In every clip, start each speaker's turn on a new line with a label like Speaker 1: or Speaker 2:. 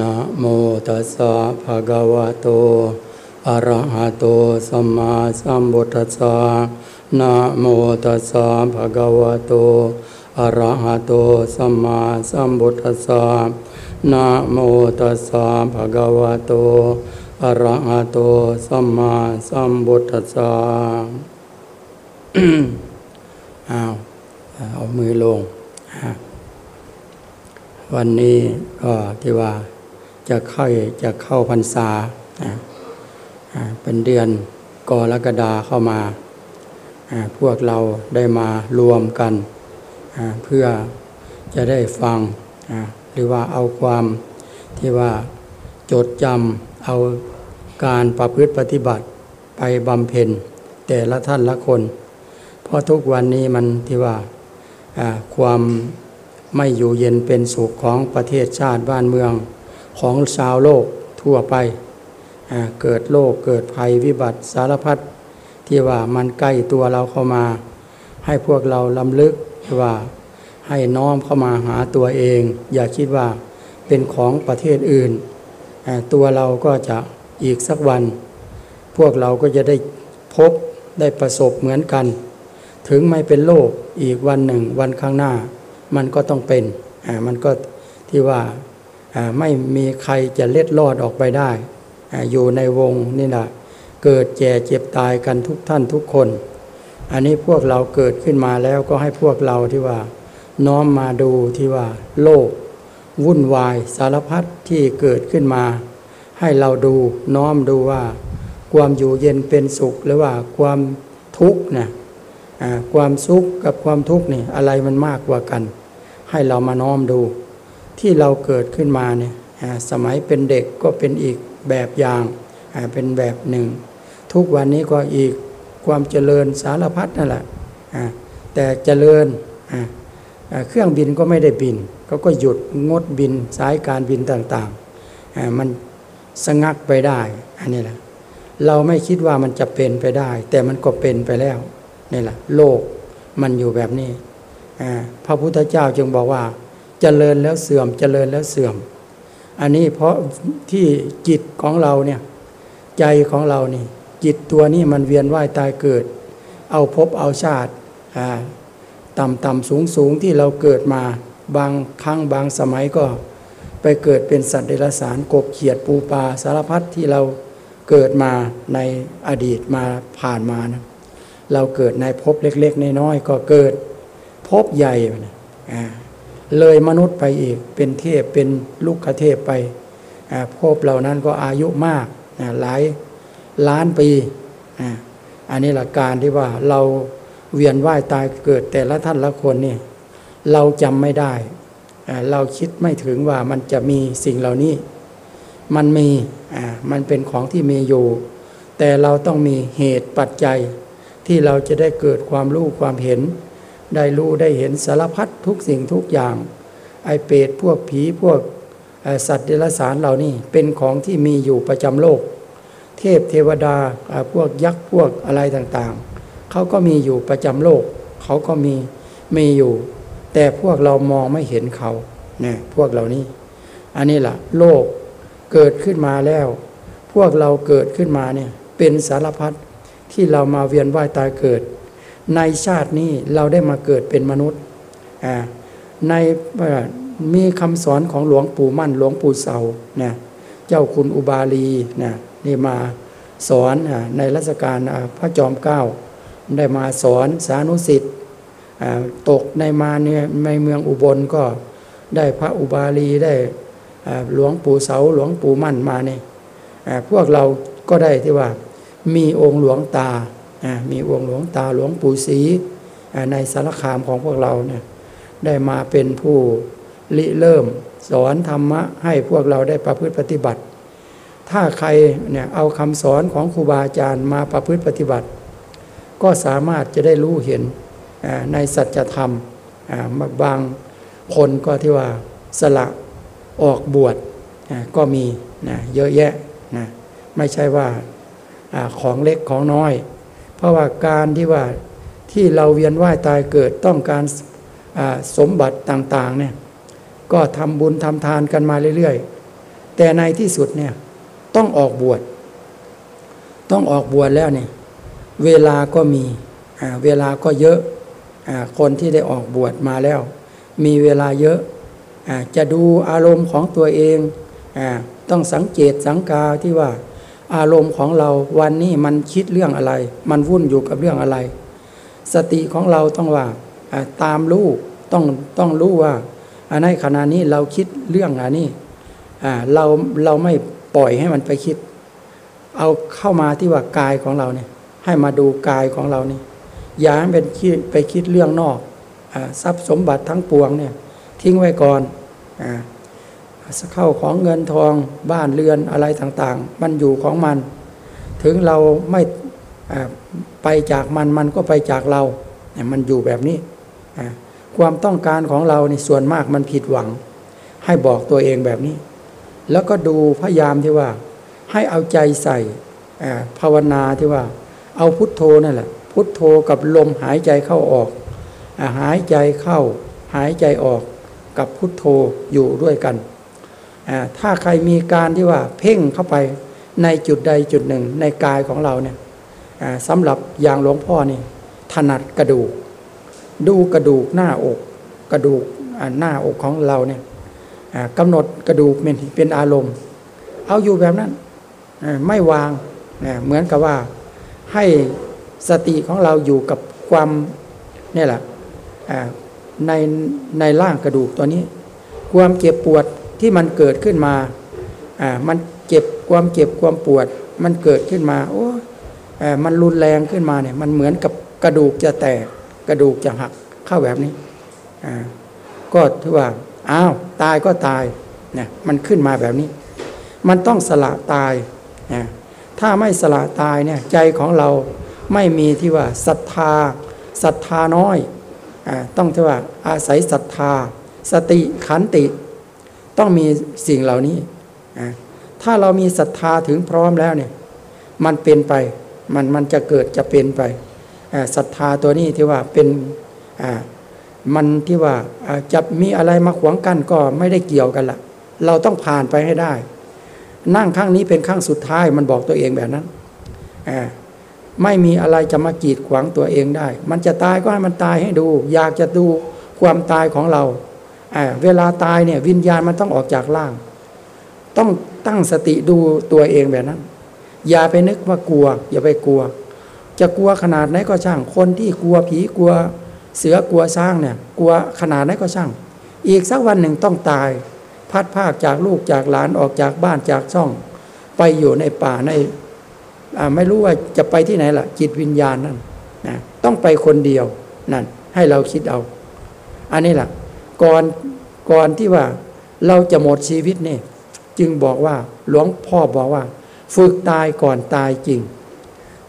Speaker 1: นะโมตัสสะภะคะวะโต อะระหะโต สัมมาสัมพุทธัสสะนะโมตัสสะภะคะวะโต อะระหะโต สัมมาสัมพุทธัสสะนะโมตัสสะภะคะวะโต อะระหะโต สัมมาสัมพุทธัสสะอ้าว เอามือลง วันนี้ก็ที่ว่า จะเข้าจะเข้าพรรษาเป็นเดือนกรกฎาเข้ามา พวกเราได้มารวมกัน เพื่อจะได้ฟัง หรือว่าเอาความที่ว่าจดจำเอาการประพฤติปฏิบัติไปบำเพ็ญแต่ละท่านละคน เพราะทุกวันนี้มันที่ว่าความไม่อยู่เย็นเป็นสุขของประเทศชาติบ้านเมือง ของชาวโลกทั่วไป เกิดโรคเกิดภัยวิบัติสารพัดที่ว่ามันใกล้ตัวเราเข้ามา ให้พวกเราลำลึกว่าให้น้อมเข้ามาหาตัวเอง อย่าคิดว่าเป็นของประเทศอื่น ตัวเราก็จะอีกสักวัน พวกเราก็จะได้พบได้ประสบเหมือนกัน ถึงไม่เป็นโลกอีกวันหนึ่งวันข้างหน้า มันก็ต้องเป็นมันก็ที่ว่า ไม่มีใครจะเล็ดลอดออกไปได้ อยู่ในวงนี่นะเกิดแก่เจ็บตายกันทุกท่านทุกคน อันนี้พวกเราเกิดขึ้นมาแล้วก็ให้พวกเราที่ว่า น้อมมาดูที่ว่า โลก วุ่นวายสารพัดที่เกิดขึ้นมา ให้เราดูน้อมดูว่า ความอยู่เย็นเป็นสุขหรือว่าความทุกข์นะความสุขกับความทุกข์นี่อะไรมันมากกว่ากัน ให้เรามาน้อมดู ที่เราเกิดขึ้นมาเนี่ยสมัยเป็นเด็กก็เป็นอีกแบบอย่างเป็นแบบหนึ่ง ทุกวันนี้ก็อีกความเจริญสารพัดนั่นแหละแต่เจริญเครื่องบินก็ไม่ได้บินก็ก็หยุดงดบินสายการบินต่างๆมันสงักไปได้อันนี้แหละเราไม่คิดว่ามันจะเป็นไปได้ แต่มันก็เป็นไปแล้วนี่แหละโลกมันอยู่แบบนี้พระพุทธเจ้าจึงบอกว่า เจริญแล้วเสื่อมเจริญแล้วเสื่อม อันนี้เพราะที่จิตของเราเนี่ยใจของเรานี่ จิตตัวนี้มันเวียนว่ายตายเกิด เอาพบเอาชาติต่ำต่ำสูงสูงที่เราเกิดมาบางครั้งบางสมัยก็ไปเกิดเป็นสัตว์เดรัจฉานกบเขียดปูปลาสารพัดที่เราเกิดมาในอดีตมาผ่านมานะเราเกิดในภพเล็กๆน้อยๆก็เกิดภพใหญ่ เลยมนุษย์ไปอีก เป็นเทพเป็นลูกคเทพไปภพเหล่านั้นก็อายุมากหลายล้านปีอันนี้หลักการที่ว่าเราเวียนว่ายตายเกิดแต่ละท่านละคนนี่เราจำไม่ได้ เราคิดไม่ถึงว่ามันจะมีสิ่งเหล่านี้ มันมีมันเป็นของที่มีอยู่ แต่เราต้องมีเหตุปัจจัยที่เราจะได้เกิดความรู้ความเห็น ได้รู้ได้เห็นสารพัดทุกสิ่งทุกอย่าง ไอเปรตพวกผีพวกสัตว์เดรัจฉานเหล่านี้เป็นของที่มีอยู่ประจำโลก เทพเทวดาพวกยักษ์พวกอะไรต่างๆ เขาก็มีอยู่ประจำโลก เขาก็มีมีอยู่ แต่พวกเรามองไม่เห็นเขาเนี่ยพวกเหล่านี้ อันนี้แหละโลกเกิดขึ้นมาแล้ว พวกเราเกิดขึ้นมาเนี่ยเป็นสารพัดที่เรามาเวียนว่ายตายเกิด ในชาตินี้เราได้มาเกิดเป็นมนุษย์ในมีคำสอนของหลวงปู่มั่นหลวงปู่เสาเนี่ยเจ้าคุณอุบาลีเนี่ยนี่มาสอนในรัชกาลพระจอมเกล้าได้มาสอนสานุสิทธิ์ตกในมาเนี่ยในเมืองอุบลก็ได้พระอุบาลีได้หลวงปู่เสาหลวงปู่มั่นมาเนี่ยพวกเราก็ได้ที่ว่ามีองค์หลวงตา มีองค์หลวงตาหลวงปู่ศรีในสารคามของพวกเราเนี่ยได้มาเป็นผู้ริเริ่มสอนธรรมะให้พวกเราได้ประพฤติปฏิบัติ ถ้าใครเนี่ยเอาคำสอนของครูบาอาจารย์มาประพฤติปฏิบัติ ก็สามารถจะได้รู้เห็นในสัจธรรมบางคนก็ที่ว่าสละออกบวชก็มีนะเยอะแยะนะไม่ใช่ว่าของเล็กของน้อย เพราะว่าการที่ว่าที่เราเวียนว่ายตายเกิดต้องการสมบัติต่างๆเนี่ยก็ทำบุญทำทานกันมาเรื่อยๆ แต่ในที่สุดเนี่ยต้องออกบวช ต้องออกบวชแล้วเนี่ยเวลาก็มีเวลาก็เยอะคนที่ได้ออกบวชมาแล้ว มีเวลาเยอะจะดูอารมณ์ของตัวเอง ต้องสังเกตสังกาที่ว่า อารมณ์ของเราวันนี้มันคิดเรื่องอะไร มันวุ่นอยู่กับเรื่องอะไร สติของเราต้องว่าตามรู้ต้องต้องรู้ว่าในขณะนี้เราคิดเรื่องอันนี้เราเราไม่ปล่อยให้มันไปคิด เอาเข้ามาที่ว่ากายของเราเนี่ยให้มาดูกายของเรานี่อย่าให้เป็นไปคิดเรื่องนอกอทรัพย์สมบัติทั้งปวงเนี่ยทิ้งไว้ก่อนอ เข้าของเงินทองบ้านเรือนอะไรต่างๆ มันอยู่ของมัน ถึงเราไม่ไปจากมันมันก็ไปจากเราเนี่ยมันอยู่แบบนี้ ความต้องการของเราในส่วนมากมันผิดหวัง ให้บอกตัวเองแบบนี้ แล้วก็ดูพยายามที่ว่า ให้เอาใจใส่ภาวนาที่ว่า เอาพุทโธนั่นแหละ พุทโธกับลมหายใจเข้าออก หายใจเข้า หายใจออกกับพุทโธอยู่ด้วยกัน ถ้าใครมีการที่ว่าเพ่งเข้าไปในจุดใดจุดหนึ่งในกายของเราเนี่ยสำหรับอย่างหลวงพ่อนี่ถนัดกระดูก ดูกระดูกหน้าอก กระดูกหน้าอกของเราเนี่ยกำหนดกระดูกเป็นเป็นอารมณ์ เอาอยู่แบบนั้นไม่วางเหมือนกับว่าให้สติของเราอยู่กับความนี่แหละในในร่างกระดูกตัวนี้ ความเจ็บปวด ที่มันเกิดขึ้นมาอ่ามันเจ็บความเจ็บความปวด มันเกิดขึ้นมาโอ้อ่ามันรุนแรงขึ้นมาเนี่ยมันเหมือนกับกระดูกจะแตกกระดูกจะหักเข้าแบบนี้อ่าก็ถือว่าอ้าวตายก็ตายเนี่ยมันขึ้นมาแบบนี้ มันต้องสละตายนะถ้าไม่สละตายเนี่ยใจของเราไม่มีที่ว่าศรัทธาศรัทธาน้อยอต้องที่ว่าอาศัยศรัทธา สติขันติ ต้องมีสิ่งเหล่านี้ ถ้าเรามีศรัทธาถึงพร้อมแล้วเนี่ย มันเป็นไป มันมันจะเกิดจะเป็นไปศรัทธาตัวนี้ที่ว่าเป็นมันที่ว่าจะมีอะไรมาขวางกั้นก็ไม่ได้เกี่ยวกันละเราต้องผ่านไปให้ได้ นั่งข้างนี้เป็นข้างสุดท้ายมันบอกตัวเองแบบนั้นไม่มีอะไรจะมากีดขวางตัวเองได้ มันจะตายก็ให้มันตายให้ดู อยากจะดูความตายของเรา เวลาตายเนี่ยวิญญาณมันต้องออกจากร่าง ต้องตั้งสติดูตัวเองแบบนั้น อย่าไปนึกว่ากลัว อย่าไปกลัว จะกลัวขนาดไหนก็ช่าง คนที่กลัวผีกลัวเสือกลัวสร้างเนี่ย กลัวขนาดไหนก็ช่าง อีกสักวันหนึ่งต้องตาย พัดภาคจากลูกจากหลานออกจากบ้านจากช่อง ไปอยู่ในป่าในไม่รู้ว่าจะไปที่ไหนล่ะ จิตวิญญาณนั่นนะต้องไปคนเดียวนั่นให้เราคิดเอา อันนี้แหละ ก่อนก่อนที่ว่าเราจะหมดชีวิตเนี่ยจึงบอกว่าหลวงพ่อบอกว่า ฝึกตายก่อนตายจริง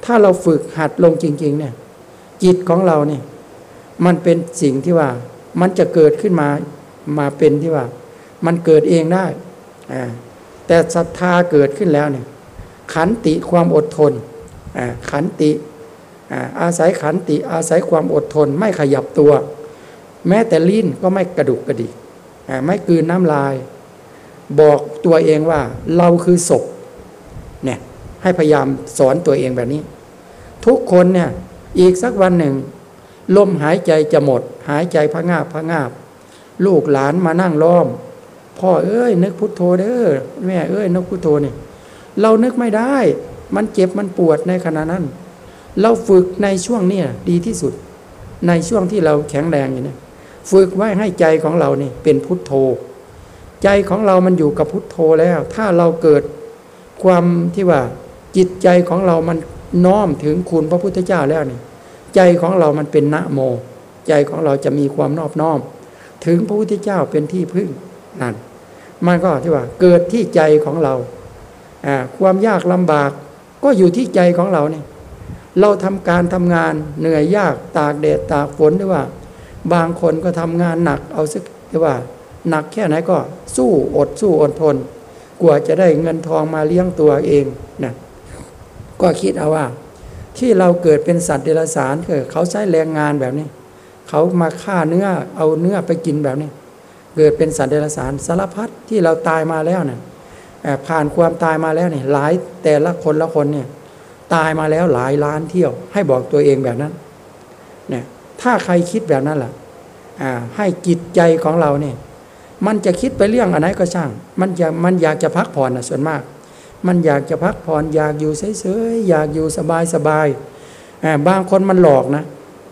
Speaker 1: ถ้าเราฝึกหัดลงจริง ๆ เนี่ย จิตของเราเนี่ย มันเป็นสิ่งที่ว่า มันจะเกิดขึ้นมามาเป็นที่ว่า มันเกิดเองได้แต่ศรัทธาเกิดขึ้นแล้วเนี่ยขันติความอดทนขันติอาศัยขันติอาศัยความอดทนไม่ขยับตัว แม้แต่ลิ้นก็ไม่กระดุกกระดิกไม่กืนน้ำลาย บอกตัวเองว่าเราคือศพเนี่ยให้พยายามสอนตัวเองแบบนี้ ทุกคนเนี่ยอีกสักวันหนึ่ง ลมหายใจจะหมด หายใจพะงาบพะงาบ ลูกหลานมานั่งล้อม พ่อเอ้ย นึกพุทโธเด้อแม่เอ้ยนึกพุทโธนี่เรานึกไม่ได้ มันเจ็บมันปวดในขณะนั้น เราฝึกในช่วงนี้ดีที่สุด ในช่วงที่เราแข็งแรงอยู่เนี่ย ฝึกไว้ให้ใจของเรานี่เป็นพุทโธ ใจของเรามันอยู่กับพุทโธแล้ว ถ้าเราเกิดความที่ว่าจิตใจของเรามันน้อมถึงคุณพระพุทธเจ้าแล้วนี่ ใจของเรามันเป็นนะโม ใจของเราจะมีความนอบน้อม ถึงพระพุทธเจ้าเป็นที่พึ่งนั่นมันก็ที่ว่าเกิดที่ใจของเราความยากลำบากก็อยู่ที่ใจของเราเนี่ยเราทำการทำงานเหนื่อยยากตากแดดตากฝนหรือว่า บางคนก็ทำงานหนักเอาสักว่าหนักแค่ไหนก็สู้อดสู้อดทน กว่าจะได้เงินทองมาเลี้ยงตัวเองนะก็คิดเอาว่า ที่เราเกิดเป็นสัตว์เดรัจฉานคือเขาใช้แรงงานแบบนี้ เขามาฆ่าเนื้อเอาเนื้อไปกินแบบนี้ เกิดเป็นสัตว์เดรัจฉานสารพัดที่เราตายมาแล้วเนี่ยผ่านความตายมาแล้วเนี่ยหลายแต่ละคนละคนเนี่ยตายมาแล้วหลายล้านเที่ยว ให้บอกตัวเองแบบนั้นเนี่ย ถ้าใครคิดแบบนั้นล่ะอ่าให้จิตใจของเราเนี่ยมันจะคิดไปเรื่องอะไรก็ช่าง มันจะมันอยากจะพักผ่อนนะส่วนมาก มันอยากจะพักผ่อนอยากอยู่เฉยๆอยากอยู่สบายสบายอ่าบางคนมันหลอกนะ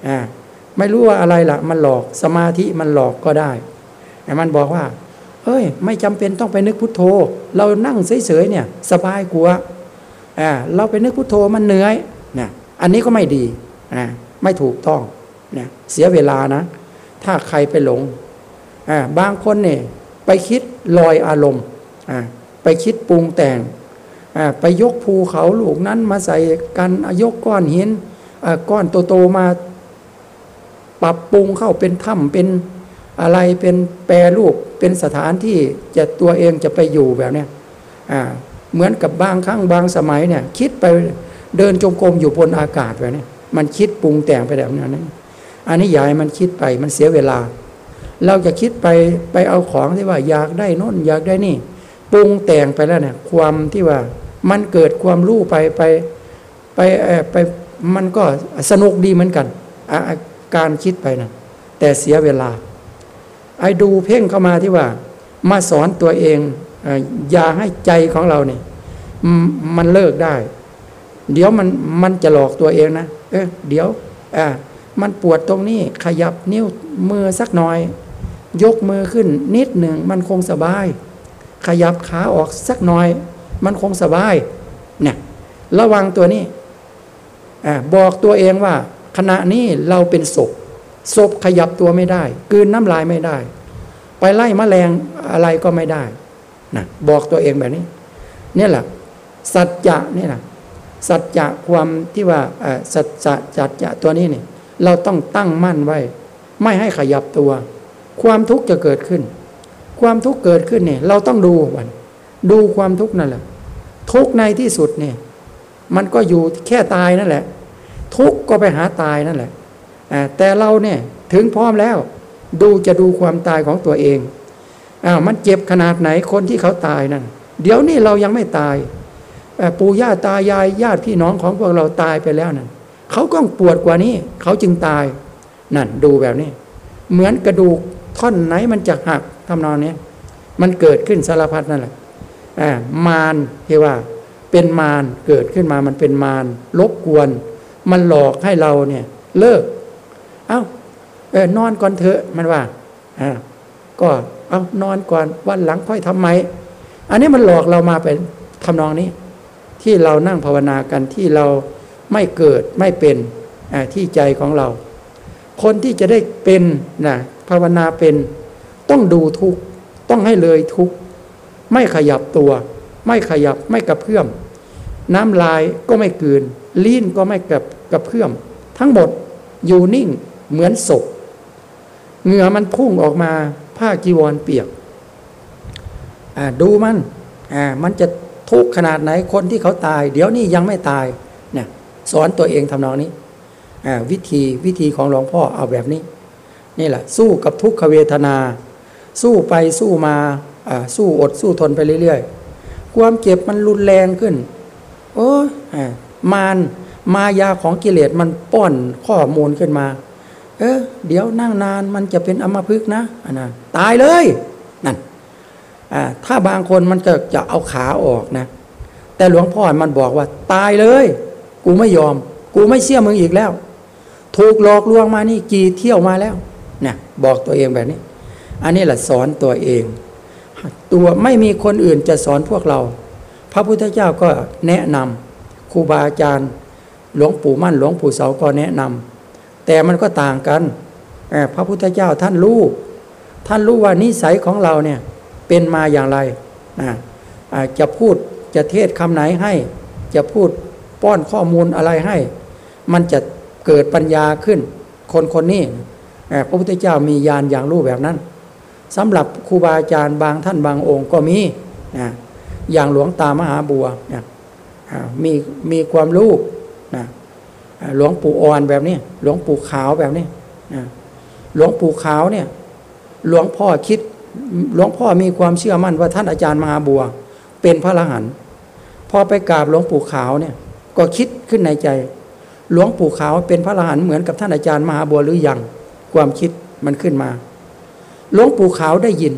Speaker 1: อ่าไม่รู้ว่าอะไรล่ะ มันหลอกสมาธิมันหลอกก็ได้มันบอกว่าเฮ้ย ไม่จำเป็นต้องไปนึกพุทโธ เรานั่งเฉยๆเนี่ย สบายกว่าอ่าเราไปนึกพุทโธมันเหนื่อยนะอันนี้ก็ไม่ดีอ่าไม่ถูกต้อง เนี่ยเสียเวลานะ ถ้าใครไปหลงอ่าบางคนเนี่ยไปคิดลอยอารมณ์อ่าไปคิดปรุงแต่งอ่าไปยกภูเขาลูกนั้นมาใส่กันยกก้อนหินอ่าก้อนโตๆมาปรับปรุงเข้าเป็นถ้ำเป็นอะไรเป็นแปรรูปเป็นสถานที่จะตัวเองจะไปอยู่แบบเนี้ยอ่าเหมือนกับบางครั้งบางสมัยเนี่ยคิดไปเดินจงกรมอยู่บนอากาศแบบนี้มันคิดปรุงแต่งไปแบบนั้น อันนี้อยายมันคิดไปมันเสียเวลา เราจะคิดไปไปเอาของที่ว่าอยากได้น้นอยากได้นี่ปรุงแต่งไปแล้วเนี่ยความที่ว่ามันเกิดความรู้ไปไปไปไปมันก็สนุกดีเหมือนกันอะการคิดไปนะแต่เสียเวลา ไอ้ดูเพ่งเข้ามาที่ว่า มาสอนตัวเองอย่าให้ใจของเราเนี่ยมมันเลิกได้ เดี๋ยวมันมันจะหลอกตัวเองนะเออเดี๋ยวอ่า มันปวดตรงนี้ขยับนิ้วมือสักหน่อย ยกมือขึ้นนิดหนึ่งมันคงสบาย ขยับขาออกสักหน่อย มันคงสบายเนี่ยระวังตัวนี้อบอกตัวเองว่า ขณะนี้เราเป็นศพศพขยับตัวไม่ได้กืนน้ำลายไม่ได้ ไปไล่มแมลงอะไรก็ไม่ได้นะบอกตัวเองแบบนี้เนี่ยแหละสัจจะนี่แหละสัจจะความที่ว่าสัจจะจัจจะตัวนี้เนี่ย เราต้องตั้งมั่นไว้ ไม่ให้ขยับตัว ความทุกข์จะเกิดขึ้น ความทุกข์เกิดขึ้นเนี่ย เราต้องดูมันดูความทุกข์นั่นแหละ ทุกในที่สุดเนี่ย มันก็อยู่แค่ตายนั่นแหละ ทุกก็ไปหาตายนั่นแหละแต่เราเนี่ยถึงพร้อมแล้ว ดูจะดูความตายของตัวเองอ้าวมันเจ็บขนาดไหนคนที่เขาตายนั่นเดี๋ยวนี้เรายังไม่ตายปู่ย่าตายายญาติพี่น้องของพวกเราตายไปแล้วนั่น เขาก็ปวดกว่านี้ เขาจึงตาย นั่นดูแบบนี้ เหมือนกระดูกท่อนไหนมันจะหักทำนองนี้มันเกิดขึ้นสารพัดนั่นแหละมารที่ว่า เป็นมารเกิดขึ้นมามันเป็นมารลบกวน มันหลอกให้เราเนี่ย เลิก เอา้าเออนอนก่อนเถอะมันว่าอ่าก็เอานอนก่อนวันหลังค่อยทำไม อันนี้มันหลอกเรามาเป็นทำนองนี้ ที่เรานั่งภาวนากันที่เรา ไม่เกิดไม่เป็นที่ใจของเรา คนที่จะได้เป็นนะภาวนาเป็น ต้องดูทุกต้องให้เลยทุกไม่ขยับตัว ไม่ขยับไม่กระเพื่อม น้ำลายก็ไม่กืน ลิ้นก็ไม่กับกระเพื่อม ทั้งหมดอยู่นิ่งเหมือนศพเหงื่อมันพุ่งออกมาผ้าจีวรเปียกดูมันมันจะทุกข์ขนาดไหนคนที่เขาตาย เดี๋ยวนี้ยังไม่ตายเนี่ย สอนตัวเองทำนองนี้วิธีวิธีของหลวงพ่อเอาแบบนี้ นี่แหละ สู้กับทุกขเวทนา สู้ไปสู้มาสู้อดสู้ทนไปเรื่อยๆ ความเจ็บมันรุนแรงขึ้น โอ้มานมายาของกิเลสมันป้อนข้อมูลขึ้นมา เออเดี๋ยวนั่งนานมันจะเป็นอมพึกนะอันนั้นตายเลยนั่นถ้าบางคนมันจะจะเอาขาออกนะ แต่หลวงพ่อมันบอกว่าตายเลย กูไม่ยอม กูไม่เชื่อมึงอีกแล้ว ถูกหลอกลวงมานี่กี่เที่ยวมาแล้วเนี่ยบอกตัวเองแบบนี้ อันนี้แหละสอนตัวเอง ตัวไม่มีคนอื่นจะสอนพวกเรา พระพุทธเจ้าก็แนะนำครูบาอาจารย์ หลวงปู่มั่นหลวงปู่เสาก็แนะนำแต่มันก็ต่างกันพระพุทธเจ้าท่านรู้ท่านรู้ว่านิสัยของเราเนี่ยเป็นมาอย่างไรจะพูดจะเทศคำไหนให้จะพูด ป้อนข้อมูลอะไรให้ มันจะเกิดปัญญาขึ้น คนคนนี้พระพุทธเจ้ามีญาณอย่างรู้แบบนั้นสำหรับครูบาอาจารย์บางท่านบางองค์ก็มีนะอย่างหลวงตามหาบัวนะมีมีความรู้นะหลวงปู่อ่อนแบบนี้ หลวงปู่ขาวแบบนี้นะหลวงปู่ขาวเนี่ยหลวงพ่อคิดหลวงพ่อมีความเชื่อมั่นว่าท่านอาจารย์มหาบัว เป็นพระอรหันต์พอไปกราบหลวงปู่ขาวเนี่ย ก็คิดขึ้นในใจ หลวงปู่ขาวเป็นพระอรหันต์เหมือนกับท่านอาจารย์มหาบัวหรือยัง ความคิดมันขึ้นมา หลวงปู่ขาวได้ยิน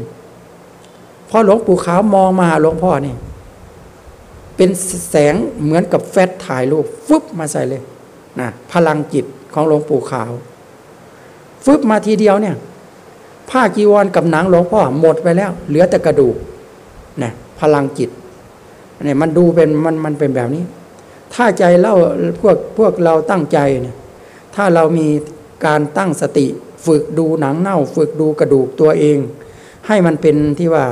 Speaker 1: พอหลวงปู่ขาวมองมาหาหลวงพ่อเนี่ยเป็นแสงเหมือนกับแฟลชถ่ายรูปฟึบมาใส่เลยนะพลังจิตของหลวงปู่ขาวฟึบมาทีเดียวเนี่ยผ้าจีวรกับหนังหลวงพ่อหมดไปแล้ว เหลือแต่กระดูกนะพลังจิตเนี่ยมันดูเป็นมันมันเป็นแบบนี้ ถ้าใจเล่าพวกพวกเราตั้งใจเนี่ยถ้าเรามีการตั้งสติ ฝึกดูหนังเน่า ฝึกดูกระดูกตัวเอง ให้มันเป็นที่ว่า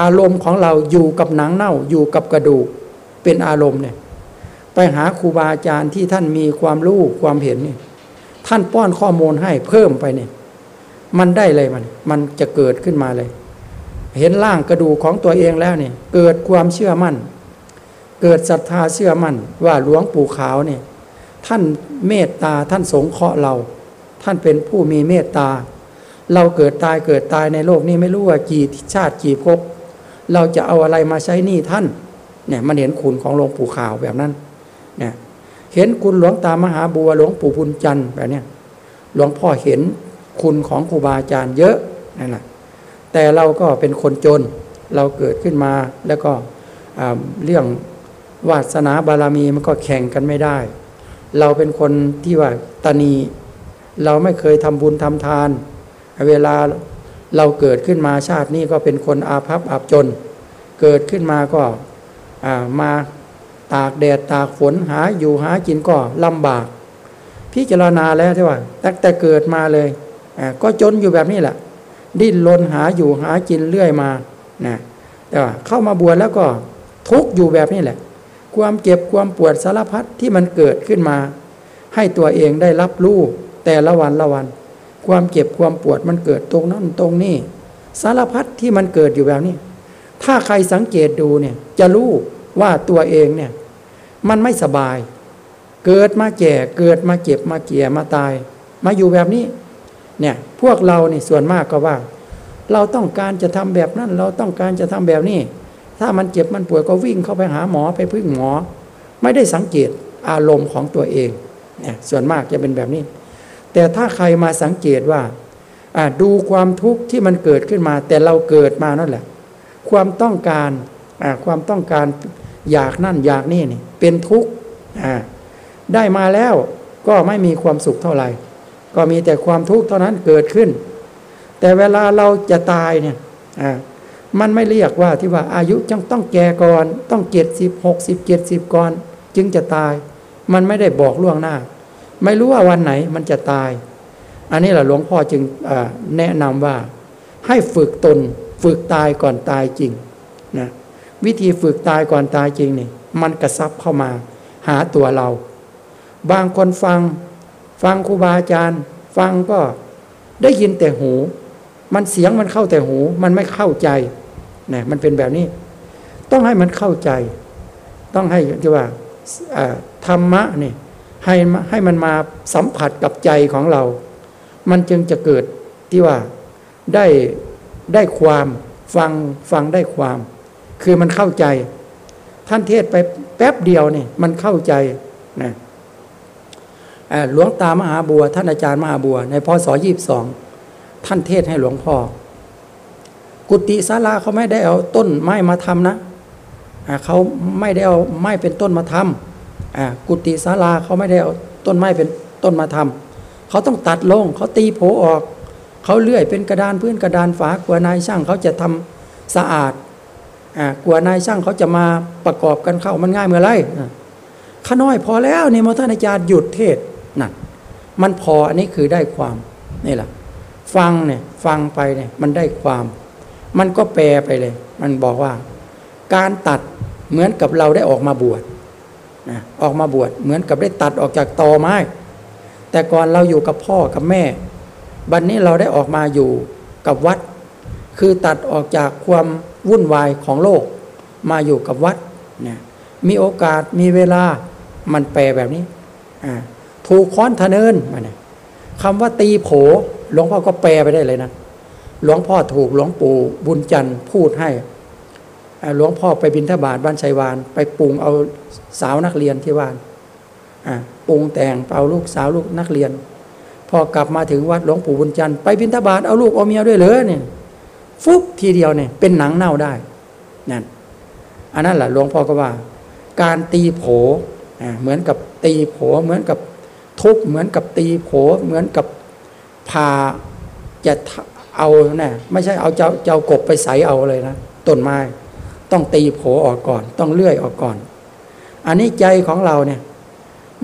Speaker 1: อารมณ์ของเราอยู่กับหนังเน่าอยู่กับกระดูกเป็นอารมณ์เนี่ยไปหาครูบาอาจารย์ที่ท่านมีความรู้ความเห็นนี่ท่านป้อนข้อมูลให้เพิ่มไปเนี่ยมันได้เลยมัน มันจะเกิดขึ้นมาเลย เห็นร่างกระดูกของตัวเองแล้วเนี่ยเกิดความเชื่อมั่น เกิดศรัทธาเชื่อมั่นว่าหลวงปู่ขาวเนี่ยท่านเมตตาท่านสงเคราะห์เรา ท่านเป็นผู้มีเมตตา เราเกิดตายเกิดตายในโลกนี้ไม่รู้ว่ากี่ชาติกี่ภพเราจะเอาอะไรมาใช้หนี้ท่านเนี่ยมันเห็นคุณของหลวงปู่ขาวแบบนั้นเนี่ยเห็นคุณหลวงตามหาบัวหลวงปู่บุญจันทร์แบบเนี้ยหลวงพ่อเห็นคุณของครูบาอาจารย์เยอะนั่นแหละแต่เราก็เป็นคนจนเราเกิดขึ้นมาแล้วก็เรื่อง วาสนาบารมีมันก็แข่งกันไม่ได้ เราเป็นคนที่ว่าตนี เราไม่เคยทำบุญทำทาน เวลาเราเกิดขึ้นมาชาตินี้ก็เป็นคนอาภัพอับจน เกิดขึ้นมาก็มาตากแดดตากฝนหาอยู่หากินก็ลำบาก พิจารณาแล้วที่ว่าตั้งแต่เกิดมาเลยก็จนอยู่แบบนี้แหละ ดิ้นรนหาอยู่หากินเรื่อยมานะแต่ว่าเข้ามาบวชแล้วก็ทุกอยู่แบบนี้แหละ ความเจ็บความปวดสารพัดที่มันเกิดขึ้นมา ให้ตัวเองได้รับรู้แต่ละวันละวัน ความเจ็บความปวดมันเกิดตรงนั้นตรงนี้สารพัดที่มันเกิดอยู่แบบนี้ ถ้าใครสังเกตดูเนี่ยจะรู้ว่าตัวเองเนี่ยมันไม่สบาย เกิดมาแก่เกิดมาเจ็บมาเกี่ยมาตาย มาอยู่แบบนี้เนี่ยพวกเราเนี่ส่วนมากก็ว่า เราต้องการจะทำแบบนั้น เราต้องการจะทำแบบนี้ ถ้ามันเจ็บมันป่วยก็วิ่งเข้าไปหาหมอไปพึ่งหมอ ไม่ได้สังเกตอารมณ์ของตัวเองเนี่ยส่วนมากจะเป็นแบบนี้ แต่ถ้าใครมาสังเกตว่าดูความทุกข์ที่มันเกิดขึ้นมา แต่เราเกิดมานั่นแหละ ความต้องการความต้องการอยากนั่นอยากนี่นี่เป็นทุกข์ได้มาแล้วก็ไม่มีความสุขเท่าไหร่ ก็มีแต่ความทุกข์เท่านั้นเกิดขึ้น แต่เวลาเราจะตายเนี่ย มันไม่เรียกว่าที่ว่าอายุจังต้องแก่ก่อน ต้องเจ็ดสิบหกสิบเจ็ดสิบก่อน จึงจะตาย มันไม่ได้บอกล่วงหน้า ไม่รู้ว่าวันไหนมันจะตาย อันนี้แหละหลวงพ่อจึงแนะนำว่า ให้ฝึกตนฝึกตายก่อนตายจริงนะวิธีฝึกตายก่อนตายจริงนี่มันกระซับเข้ามา หาตัวเรา บางคนฟัง ฟังครูบาอาจารย์ ฟังก็ได้ยินแต่หู มันเสียงมันเข้าแต่หู มันไม่เข้าใจ นะมันเป็นแบบนี้ ต้องให้มันเข้าใจ ต้องให้ที่ว่าธรรมะนี่ให้ให้มันมาสัมผัสกับใจของเรา มันจึงจะเกิดที่ว่าได้ได้ความฟังฟังได้ความ คือมันเข้าใจ ท่านเทศไปแป๊บเดียวนี่มันเข้าใจนะหลวงตามหาบัว ท่านอาจารย์มหาบัว ในพศยี่บสองท่านเทศให้หลวงพ่อ กุฏิศาลาเขาไม่ได้เอาต้นไม้มาทำนะเขาไม่ได้เอาไม้เป็นต้นมาทำกุฏิศาลาเขาไม่ได้เอาต้นไม้เป็นต้นมาทำเขาต้องตัดลงเขาตีโผออก เขาเลื่อยเป็นกระดานพื้นกระดานฝากลัวนายช่างเขาจะทำสะอาดกลัวนายช่างเขาจะมาประกอบกันเข้ามันง่ายเมื่อไรข้าน้อยพอแล้วนี่มท่านอาจารย์หยุดเทศนั่นมันพออันนี้คือได้ความนี่แหละฟังเนี่ยฟังไปเนี่ยมันได้ความ มันก็แปลไปเลย มันบอกว่า การตัดเหมือนกับเราได้ออกมาบวชนะออกมาบวชเหมือนกับได้ตัดออกจากตอไม้ แต่ก่อนเราอยู่กับพ่อกับแม่ บัดนนี้เราได้ออกมาอยู่กับวัด คือตัดออกจากความวุ่นวายของโลก มาอยู่กับวัดนี่ยมีโอกาสมีเวลามันแปลแบบนี้อ่าถูกค้อนทะเนินมาเนี่ยคำว่าตีโผหลวงพ่อก็แปลไปได้เลยนะ หลวงพ่อถูกหลวงปู่บุญจันทร์พูดให้หลวงพ่อไปบิณฑบาตบ้านชัยวาน ไปปรุงเอาสาวนักเรียนที่บ้านปรุงแต่งเอาลูกสาวลูกนักเรียน พอกลับมาถึงวัดหลวงปู่บุญจันทร์ไปบิณฑบาตเอาลูกเอาเมียด้วยเหรอเนี่ยฟุบทีเดียวเนี่ยเป็นหนังเน่าได้นั่นอันนั้นแหละหลวงพ่อก็ว่า การตีโผเหมือนกับตีโผเหมือนกับทุบเหมือนกับตีโผเหมือนกับพาจะ เอาเนี่ยไม่ใช่เอาเจ้าเจ้ากบไปใสเอาเลยนะต้นไม้ต้องตีโผออกก่อน ต้องเลื่อยออกก่อน อันนี้ใจของเราเนี่ย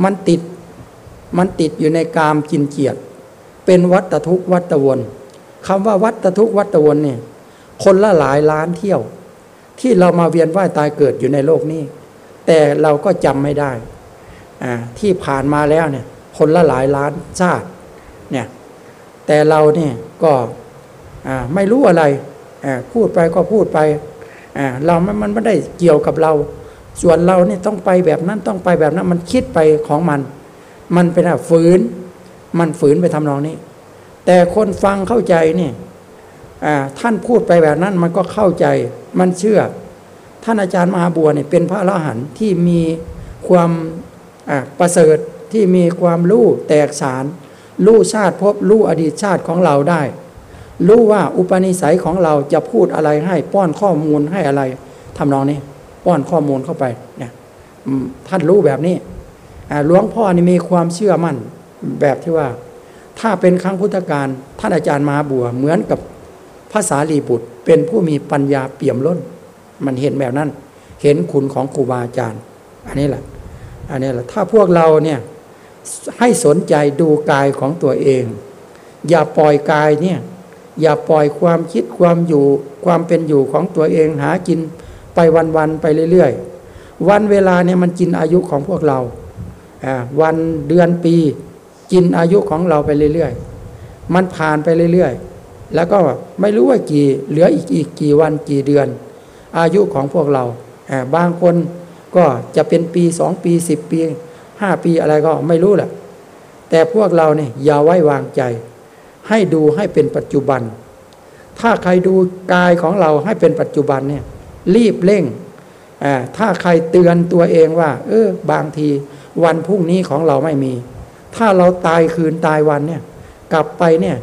Speaker 1: มันติดมันติดอยู่ในกามกินเกียรติเป็นวัตทุกวัตวนคำว่าวัตทุกวัตวนเนี่ย คนละหลายล้านเที่ยว ที่เรามาเวียนว่ายตายเกิดอยู่ในโลกนี้ แต่เราก็จำไม่ได้อ่าที่ผ่านมาแล้วเนี่ย คนละหลายล้านชาติเนี่ยแต่เราเนี่ยก็ ไม่รู้อะไรพูดไปก็พูดไปเรามันมันไม่ได้เกี่ยวกับเรา ส่วนเราเนี่ยต้องไปแบบนั้นต้องไปแบบนั้นมันคิดไปของมัน มันเป็นฝืน มันฝืนไปทำนองนี้ แต่คนฟังเข้าใจเนี่ยท่านพูดไปแบบนั้นมันก็เข้าใจมันเชื่อ ท่านอาจารย์มหาบัวเนี่ยเป็นพระอรหันต์ที่มีความประเสริฐที่มีความรู้แตกฉานรู้ชาติพบรู้อดีตชาติของเราได้ รู้ว่าอุปนิสัยของเราจะพูดอะไรให้ป้อนข้อมูลให้อะไรทำนองนี้ ป้อนข้อมูลเข้าไปเนี่ยท่านรู้แบบนี้หลวงพ่อนี่มีความเชื่อมั่นแบบที่ว่า ถ้าเป็นครั้งพุทธกาลท่านอาจารย์มาบัวเหมือนกับภาษาลีบุตร เป็นผู้มีปัญญาเปี่ยมล้น มันเห็นแบบนั้น เห็นคุณของครูบาอาจารย์ อันนี้แหละอันนี้แหละถ้าพวกเราเนี่ยให้สนใจดูกายของตัวเอง อย่าปล่อยกายเนี่ย อย่าปล่อยความคิดความอยู่ความเป็นอยู่ของตัวเองหากินไปวันๆไปเรื่อยๆ วันเวลาเนี่ยมันกินอายุของพวกเรา วันเดือนปีกินอายุของเราไปเรื่อยๆ มันผ่านไปเรื่อยๆ แล้วก็ไม่รู้ว่ากี่เหลืออีกอีกกี่วันกี่เดือน อายุของพวกเรา บางคนก็จะเป็นปีสองปีสิบปีห้าปีอะไรก็ไม่รู้แหละแต่พวกเราเนี่ยอย่าไว้วางใจ ให้ดูให้เป็นปัจจุบัน ถ้าใครดูกายของเราให้เป็นปัจจุบันเนี่ยรีบเร่ง ถ้าใครเตือนตัวเองว่า เออบางทีวันพรุ่งนี้ของเราไม่มี ถ้าเราตายคืนตายวันเนี่ย กลับไปเนี่ย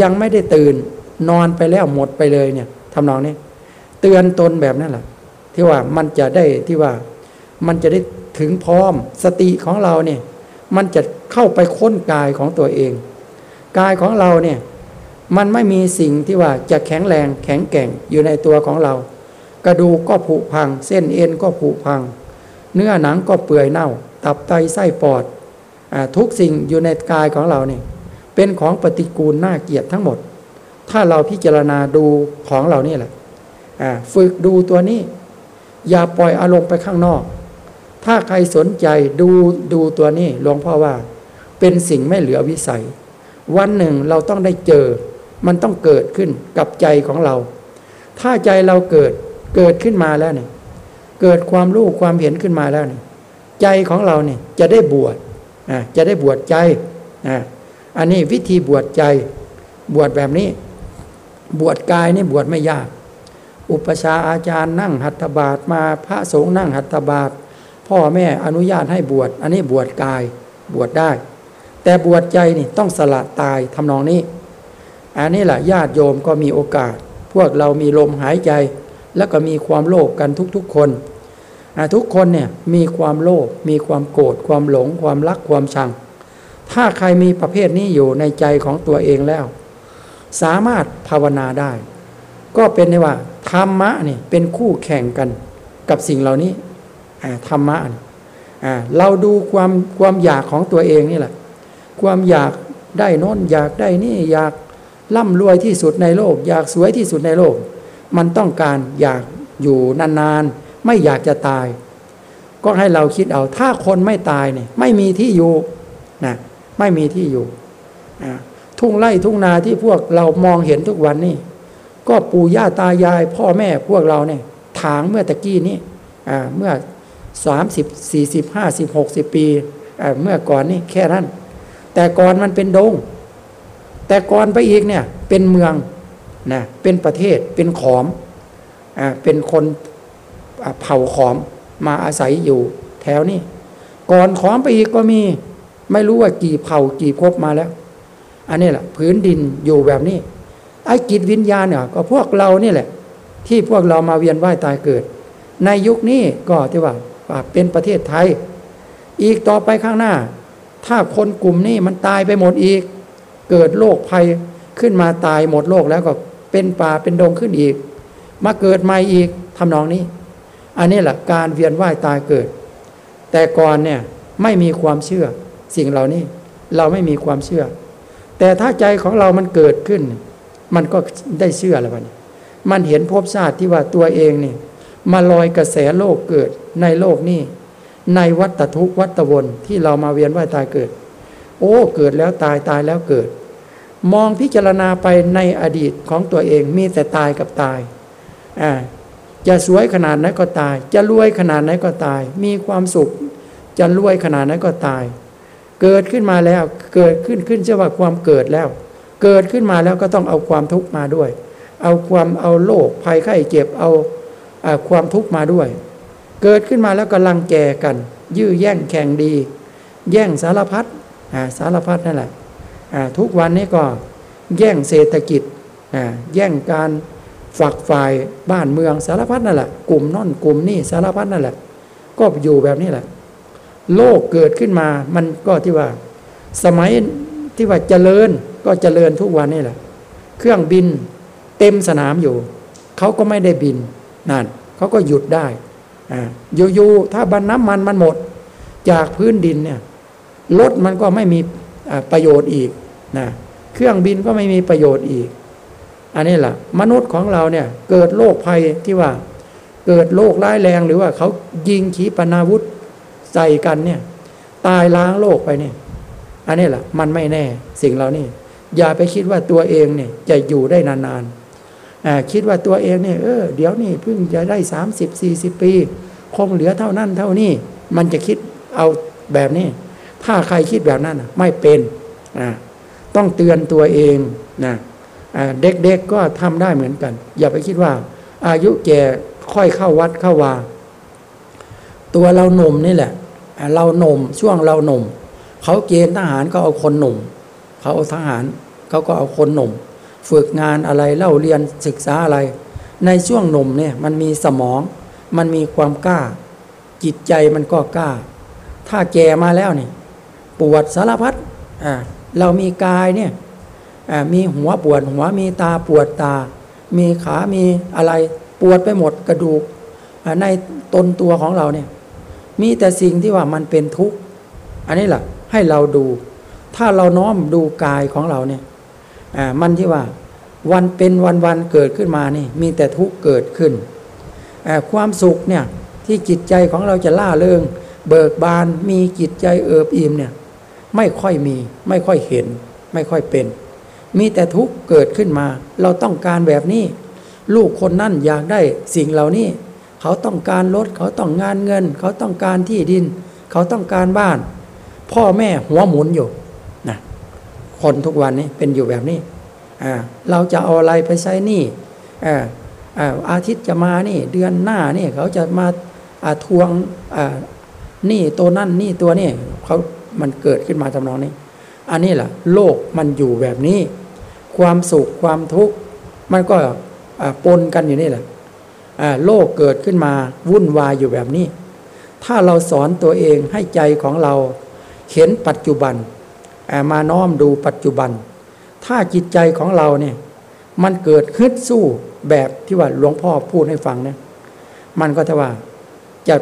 Speaker 1: ยังไม่ได้ตื่นนอนไปแล้วหมดไปเลยเนี่ยทำนองนี้ เตือนตนแบบนั้นแหละที่ว่ามันจะได้ที่ว่ามันจะได้ถึงพร้อมสติของเราเนี่ย มันจะเข้าไปค้นกายของตัวเอง กายของเราเนี่ยมันไม่มีสิ่งที่ว่าจะแข็งแรงแข็งแกร่งอยู่ในตัวของเรา กระดูกก็ผุพัง เส้นเอ็นก็ผุพัง เนื้อหนังก็เปื่อยเน่า ตับไตไส้ปอดอทุกสิ่งอยู่ในกายของเราเนี่ยเป็นของปฏิกูลน่าเกลียดทั้งหมด ถ้าเราพิจารณาดูของเรานี่แหละฝึกดูตัวนี้ อย่าปล่อยอารมณ์ไปข้างนอก ถ้าใครสนใจดูดูตัวนี้หลวงพ่อว่า เป็นสิ่งไม่เหลือวิสัย วันหนึ่งเราต้องได้เจอ มันต้องเกิดขึ้นกับใจของเรา ถ้าใจเราเกิดเกิดขึ้นมาแล้วเนี่ยเกิดความรู้ความเห็นขึ้นมาแล้วเนี่ยใจของเราเนี่ยจะได้บวชอ่าจะได้บวชใจอ่าอันนี้วิธีบวชใจ บวชแบบนี้ บวชกายนี่บวชไม่ยาก อุปชาอาจารย์นั่งหัตถบาทมาพระสงฆ์นั่งหัตถบาท พ่อแม่อนุญาตให้บวชอันนี้บวชกายบวชได้ แต่บวชใจนี่ต้องสละตายทำนองนี้ อันนี้แหละญาติโยมก็มีโอกาส พวกเรามีลมหายใจ แล้วก็มีความโลภกันทุกๆคนทุกคนเนี่ยมีความโลภมีความโกรธความหลง ความรักความชัง ถ้าใครมีประเภทนี้อยู่ในใจของตัวเองแล้ว สามารถภาวนาได้ ก็เป็นได้ว่าธรรมะนี่เป็นคู่แข่งกันกับสิ่งเหล่านี้ธรรมะเราดูความความอยากของตัวเองนี่แหละ ความอยากได้น้นอยากได้นี่อยากร่ำรวยที่สุดในโลก อยากสวยที่สุดในโลก มันต้องการอยากอยู่นานๆ ไม่อยากจะตาย ก็ให้เราคิดเอาถ้าคนไม่ตายเนี่ยไม่มีที่อยู่นะไม่มีที่อยู่ทุ่งไร่ทุ่งนาที่พวกเรามองเห็นทุกวันนี่ก็ปู่ย่าตายาย พ่อแม่พวกเราเนี่ยถางเมื่อตะกี้นี้เมื่อสามสิบสี่สิบห้าสิบหกสิบปีเมื่อก่อนนี่แค่นั้น แต่ก่อนมันเป็นดง แต่ก่อนไปอีกเนี่ย เป็นเมืองนะเป็นประเทศเป็นขอมอ่าเป็นคนเผ่าขอมมาอาศัยอยู่แถวนี้ก่อนขอมไปอีกก็มี ไม่รู้ว่ากี่เผ่ากี่ภพมาแล้ว อันนี้แหละพื้นดินอยู่แบบนี้ไอ้จิตวิญญาณเนี่ยก็พวกเรานี่แหละ ที่พวกเรามาเวียนว่ายตายเกิด ในยุคนี้ก็ที่ว่าเป็นประเทศไทย อีกต่อไปข้างหน้า ถ้าคนกลุ่มนี้มันตายไปหมดอีก เกิดโรคภัยขึ้นมาตายหมดโลกแล้วก็เป็นป่าเป็นดงขึ้นอีก มาเกิดใหม่อีกทำนองนี้ อันนี้แหละการเวียนว่ายตายเกิด แต่ก่อนเนี่ยไม่มีความเชื่อสิ่งเหล่านี้ เราไม่มีความเชื่อ แต่ถ้าใจของเรามันเกิดขึ้น มันก็ได้เชื่อแล้วมันมันเห็นภพชาติที่ว่าตัวเองนี่มาลอยกระแสโลกเกิดในโลกนี้ ในวัฏทุกวัฏวนที่เรามาเวียนว่ายตายเกิด โอ้เกิดแล้วตายตายแล้วเกิด มองพิจารณาไปในอดีตของตัวเองมีแต่ตายกับตายอ่าจะสวยขนาดไหนก็ตาย จะรวยขนาดไหนก็ตาย มีความสุข จะรวยขนาดไหนก็ตาย เกิดขึ้นมาแล้วเกิดขึ้นขึ้นเชื่อว่าความเกิดแล้ว เกิดขึ้นมาแล้วก็ต้องเอาความทุกข์มาด้วย เอาความเอาโรคภัยไข้เจ็บเอาความทุกข์มาด้วย เกิดขึ้นมาแล้วก็ลังแกกัน ยื้อแย่งแข่งดี แย่งสารพัดสารพัดนั่นแหละทุกวันนี้ก็แย่งเศรษฐกิจแย่งการฝักฝ่ายบ้านเมืองสารพัดนั่นแหละกลุ่มน่นกลุ่มนี่สารพัดนั่นแหละ ก็อยู่แบบนี้แหละ โลกเกิดขึ้นมามันก็ที่ว่า สมัยที่ว่าเจริญก็เจริญทุกวันนี่แหละ เครื่องบินเต็มสนามอยู่ เขาก็ไม่ได้บินนั่นเขาก็หยุดได้ อยู่ๆถ้าบันน้ำมันมันหมด จากพื้นดินเนี่ยรถมันก็ไม่มีประโยชน์อีกนะเครื่องบินก็ไม่มีประโยชน์อีก อันนี้แหละมนุษย์ของเราเนี่ยเกิดโรคภัยที่ว่าเกิดโรคร้ายแรงหรือว่าเขายิงขีปนาวุธใส่กันเนี่ย ตายล้างโลกไปเนี่ย อันนี้แหละมันไม่แน่สิ่งเหล่านี้อย่าไปคิดว่าตัวเองเนี่ยจะอยู่ได้นานๆ คิดว่าตัวเองเนี่ยเออเดี๋ยวนี่เพิ่งจะได้สามสิบสี่สิบปี คงเหลือเท่านั้นเท่านี้ มันจะคิดเอาแบบนี้ ถ้าใครคิดแบบนั้นไม่เป็นต้องเตือนตัวเองนะเด็กๆก็ทำได้เหมือนกัน อย่าไปคิดว่า อายุแก่ค่อยเข้าวัดเข้าวา ตัวเราหนุ่มนี่แหละ เราหนุ่มช่วงเราหนุ่มเขาเกณฑ์ทหารก็เอาคนหนุ่มเขาเอาทหารเขาก็เอาคนหนุ่ม ฝึกงานอะไรเล่าเรียนศึกษาอะไร ในช่วงหนุ่มเนี่ยมันมีสมอง มันมีความกล้า จิตใจมันก็กล้า ถ้าแก่มาแล้วเนี่ยปวดสารพัดอ่าเรามีกายเนี่ยมีหัวปวดหัวมีตาปวดตา มีขามีอะไรปวดไปหมดกระดูกในตนตัวของเราเนี่ยมีแต่สิ่งที่ว่ามันเป็นทุกข์ อันนี้แหละให้เราดู ถ้าเราน้อมดูกายของเราเนี่ย มันที่ว่าวันเป็นวันวันเกิดขึ้นมานี่ มีแต่ทุกเกิดขึ้น ความสุขเนี่ยที่จิตใจของเราจะล่าเริง เบิกบานมีจิตใจเอิบอิ่มเนี่ยไม่ค่อยมีไม่ค่อยเห็น ไม่ค่อยเป็น มีแต่ทุกเกิดขึ้นมา เราต้องการแบบนี้ ลูกคนนั่นอยากได้สิ่งเหล่านี้ เขาต้องการรถเขาต้องงานเงิน เขาต้องการที่ดิน เขาต้องการบ้าน พ่อแม่หัวหมุนอยู่ คนทุกวันนี้เป็นอยู่แบบนี้เราจะเอาอะไรไปใช้นี่อ่าอาทิตย์จะมานี่ เดือนหน้านี่เขาจะมาทวงนี่ตัวนั่นนี่ตัวนี่เขามันเกิดขึ้นมาทำนองนี้ อันนี้แหละโลกมันอยู่แบบนี้ ความสุขความทุกข์มันก็ปนกันอยู่นี่แหละโลกเกิดขึ้นมาวุ่นวายอยู่แบบนี้ ถ้าเราสอนตัวเองให้ใจของเราเห็นปัจจุบัน มาน้อมดูปัจจุบัน ถ้าจิตใจของเราเนี่ยมันเกิดฮึดสู้แบบที่ว่าหลวงพ่อพูดให้ฟังเนี่ยมันก็จะว่าจะ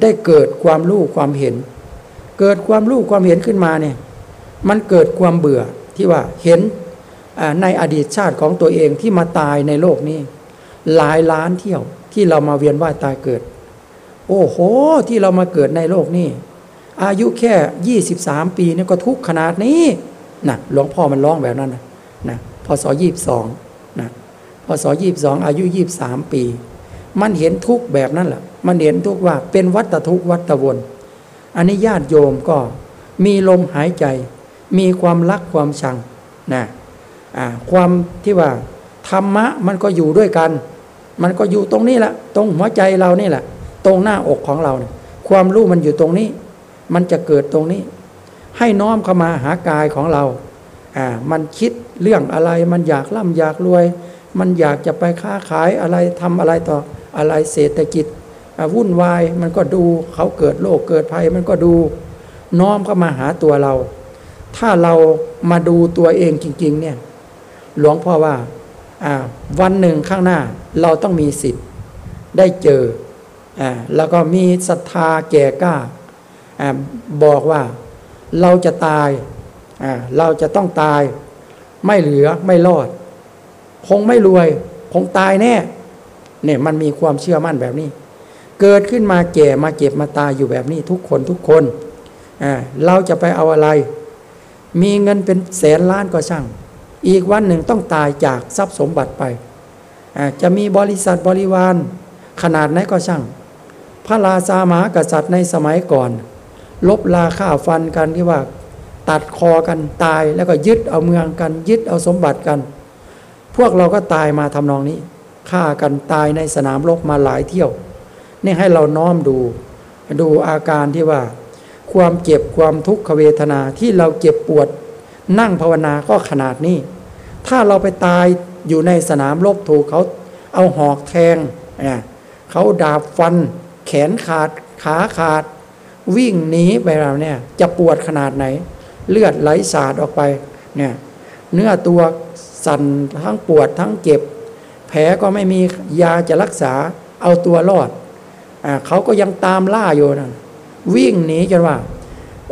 Speaker 1: ได้เกิดความรู้ความเห็น เกิดความรู้ความเห็นขึ้นมาเนี่ยมันเกิดความเบื่อที่ว่าเห็นในอดีตชาติของตัวเองที่มาตายในโลกนี้ หลายล้านเที่ยวที่เรามาเวียนว่ายตายเกิด โอ้โห ที่เรามาเกิดในโลกนี้ อายุแค่ยี่สิบสามปีเนี่ยก็ทุกขนาดนี้นะหลวงพ่อมันร้องแบบนั้นนะนะพศยี่บสองนะพศยี่บสองอายุยี่บสามปี มันเห็นทุกแบบนั้นแหละมันเห็นทุกว่าเป็นวัตทุกวัตวนอันนี้ญาติโยมก็มีลมหายใจ มีความรักความชังนะความที่ว่าธรรมะมันก็อยู่ด้วยกัน มันก็อยู่ตรงนี้แหละ ตรงหัวใจเรานี่แหละ ตรงหน้าอกของเราเนี่ยความรู้มันอยู่ตรงนี้ มันจะเกิดตรงนี้ ให้น้อมเข้ามาหากายของเราอ่ามันคิดเรื่องอะไรมันอยากร่ำอยากรวย มันอยากจะไปค้าขายอะไรทำอะไรต่ออะไรเศรษฐกิจวุ่นวายมันก็ดูเขาเกิดโรคเกิดภัยมันก็ดู น้อมเข้ามาหาตัวเรา ถ้าเรามาดูตัวเองจริง ๆ เนี่ย หลวงพ่อว่าวันหนึ่งข้างหน้าเราต้องมีสิทธิ์ได้เจออแล้วก็มีศรัทธาแก่กล้า บอกว่าเราจะตาย เราจะต้องตาย ไม่เหลือไม่รอด คงไม่รวย คงตายแน่ เนี่ยมันมีความเชื่อมั่นแบบนี้ เกิดขึ้นมาแก่มาเก็บมาตายอยู่แบบนี้ทุกคนทุกคน เราจะไปเอาอะไร มีเงินเป็นแสนล้านก็ช่าง อีกวันหนึ่งต้องตายจากทรัพย์สมบัติไป จะมีบริษัทบริวาร ขนาดไหนก็ช่าง พระราชามหากษัตริย์ในสมัยก่อน ลบลาฆ่าฟันกันที่ว่าตัดคอกันตายแล้วก็ยึดเอาเมืองกัน ยึดเอาสมบัติกัน พวกเราก็ตายมาทำนองนี้ฆ่ากันตายในสนามรบมาหลายเที่ยว นี่ให้เราน้อมดู ดูอาการที่ว่า ความเจ็บความทุกขเวทนาที่เราเจ็บปวด นั่งภาวนาก็ขนาดนี้ ถ้าเราไปตายอยู่ในสนามรบถูกเขาเอาหอกแทง เขาดาบฟัน แขนขาดขาขาด วิ่งหนีไปเราเนี่ย จะปวดขนาดไหน เลือดไหลสาดออกไปเนี่ยเนื้อตัวสั่นทั้งปวดทั้งเจ็บ แผลก็ไม่มียาจะรักษาเอาตัวรอดอเขาก็ยังตามล่าอยู่นะวิ่งหนีจนว่า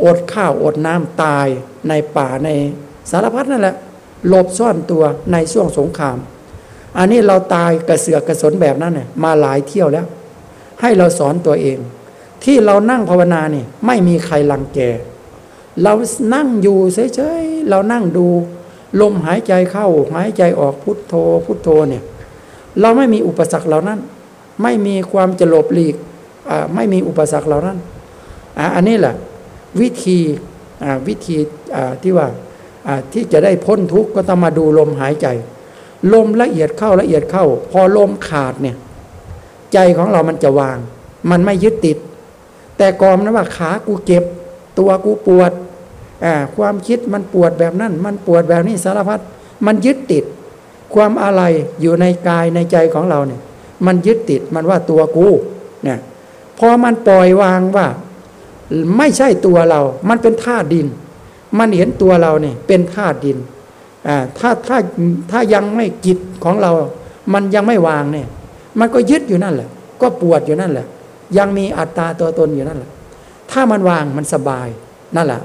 Speaker 1: อดข้าวอดน้ำตายในป่าในสารพัดนั่นแหละหลบซ่อนตัวในช่วงสงคราม อันนี้เราตายกระเสือกกระสนแบบนั้นเนี่ยมาหลายเที่ยวแล้ว ให้เราสอนตัวเอง ที่เรานั่งภาวนาเนี่ยไม่มีใครลังแก เรานั่งอยู่เฉยๆเรานั่งดู ลมหายใจเข้าหายใจออกพุทโธ พุทโธเนี่ยเราไม่มีอุปสรรคเหล่านั้น ไม่มีความจะหลบหลีกไม่มีอุปสรรคเหล่านั้นอันนี้แหละวิธีวิธีที่ว่าที่จะได้พ้นทุกข์ก็ต้องมาดูลมหายใจ ลมละเอียดเข้าละเอียดเข้า พอลมขาดเนี่ยใจของเรามันจะวาง มันไม่ยึดติด แต่กอมนะว่าขากูเจ็บ ตัวกูปวดความคิดมันปวดแบบนั้น มันปวดแบบนี้สารพัดมันยึดติด ความอะไรอยู่ในกายในใจของเราเนี่ย มันยึดติดมันว่าตัวกูเนี่ยพอมันปล่อยวางว่า ไม่ใช่ตัวเรา มันเป็นธาตุดิน มันเห็นตัวเราเนี่ยเป็นธาตุดินอ่าถ้าถ้าถ้ายังไม่จิตของเรา มันยังไม่วางเนี่ย มันก็ยึดอยู่นั่นแหละ ก็ปวดอยู่นั่นแหละ ยังมีอัตตาตัวตนอยู่นั่นแหละ ถ้ามันวางมันสบายนั่นแหละ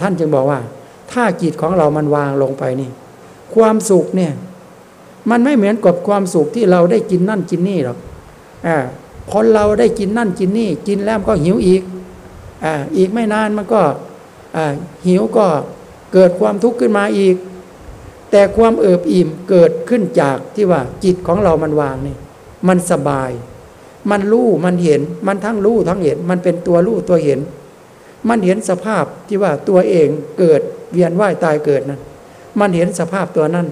Speaker 1: ท่านจึงบอกว่า ถ้าจิตของเรามันวางลงไปนี่ ความสุขเนี่ย มันไม่เหมือนกับความสุขที่เราได้กินนั่นกินนี่หรอกอ่าคนเราได้กินนั่นกินนี่ กินแล้วก็หิวอีกอีกไม่นานมันก็หิวก็เกิดความทุกข์ขึ้นมาอีก แต่ความเอิบอิ่มเกิดขึ้นจากที่ว่าจิตของเรามันวางนี่ มันสบาย มันรู้มันเห็นมันทั้งรู้ทั้งเห็น มันเป็นตัวรู้ตัวเห็น มันเห็นสภาพที่ว่าตัวเองเกิดเวียนว่ายตายเกิดนั้นมันเห็นสภาพตัวนั้น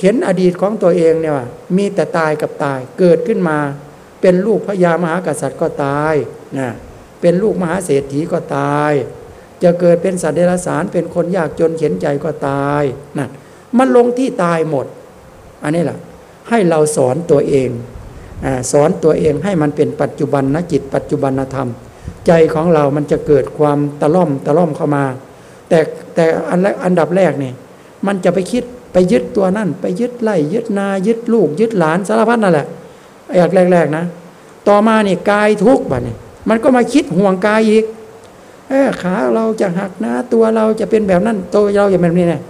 Speaker 1: เห็นอดีตของตัวเองเนี่ยว่ามีแต่ตายกับตายเกิดขึ้นมา เป็นลูกพญามหากษัตริย์ก็ตายนะเป็นลูกมหาเศรษฐีก็ตาย จะเกิดเป็นสัตว์เดรัจฉานเป็นคนยากจนเข็นใจก็ตายนั่นมันลงที่ตายหมด อันนี้แหละให้เราสอนตัวเอง สอนตัวเองให้มันเป็นปัจจุบันนจิตปัจจุบันธรรม ใจของเรามันจะเกิดความตะล่อมตะล่อมเข้ามา แต่แต่อันอันดับแรกเนี่ยมันจะไปคิดไปยึดตัวนั่น ไปยึดไล่ยึดนายึดลูก ยึดหลานสารพัดนั่นแหละอย่างแรกๆนะ ต่อมาเนี่ยกายทุกข์บัดเนี่ยมันก็มาคิดห่วงกายอีกเออขาเราจะหักนะตัวเราจะเป็นแบบนั้นตัวเราจะเป็นแบบนี้นะ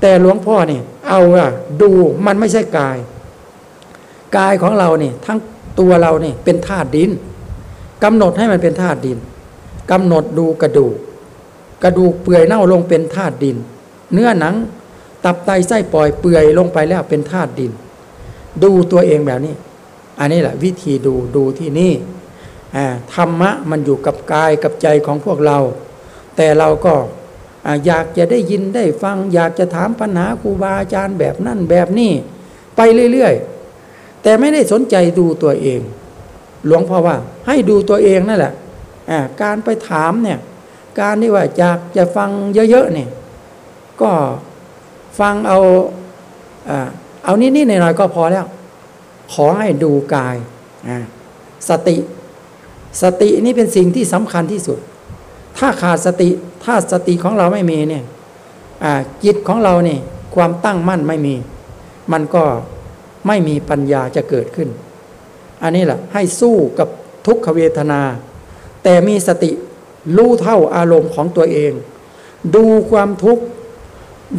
Speaker 1: แต่หลวงพ่อเนี่ยเอาอะดูมันไม่ใช่กาย กายของเราเนี่ยทั้งตัวเรานี่เป็นธาตุดินกำหนดให้มันเป็นธาตุดินกำหนดดูกระดูก กระดูกเปื่อยเน่าลงเป็นธาตุดิน เนื้อหนัง ตับไตไส้ปล่อยเปื่อยลงไปแล้วเป็นธาตุดิน ดูตัวเองแบบนี้ อันนี้แหละวิธีดูดูที่นี่ธรรมะมันอยู่กับกายกับใจของพวกเรา แต่เราก็อยากจะได้ยินได้ฟัง อยากจะถามปัญหาครูบาอาจารย์แบบนั่นแบบนี้ ไปเรื่อย แต่ไม่ได้สนใจดูตัวเอง หลวงพ่อว่าให้ดูตัวเองนั่นแหละการไปถามเนี่ยการที่ว่าอยากจะฟังเยอะๆเนี่ยก็ฟังเอาเอานิดๆหน่อยๆก็พอแล้ว ขอให้ดูกายสติ สตินี่เป็นสิ่งที่สำคัญที่สุด ถ้าขาดสติถ้าสติของเราไม่มีเนี่ยจิตของเราเนี่ยความตั้งมั่นไม่มี มันก็ ไม่มีปัญญาจะเกิดขึ้น อันนี้แหละให้สู้กับทุกขเวทนา แต่มีสติรู้เท่าอารมณ์ของตัวเอง ดูความทุกข์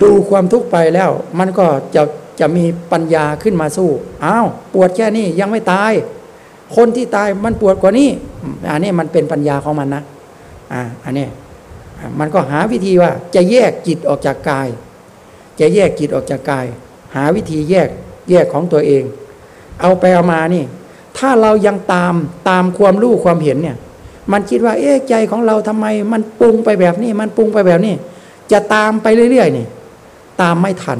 Speaker 1: ดูความทุกข์ไปแล้ว มันก็จะจะมีปัญญาขึ้นมาสู้อ้าวปวดแค่นี้ยังไม่ตาย คนที่ตายมันปวดกว่านี้อันนี้มันเป็นปัญญาของมันนะอ่าอันนี้มันก็หาวิธีว่าจะแยกจิตออกจากกาย จะแยกจิตออกจากกาย หาวิธีแยก แยกของตัวเอง เอาไปเอามานี่ ถ้าเรายังตามตามความรู้ความเห็นเนี่ย มันคิดว่า เอ๊ะใจของเราทำไม มันปรุงไปแบบนี้ มันปรุงไปแบบนี้ จะตามไปเรื่อยๆนี่ตามไม่ทัน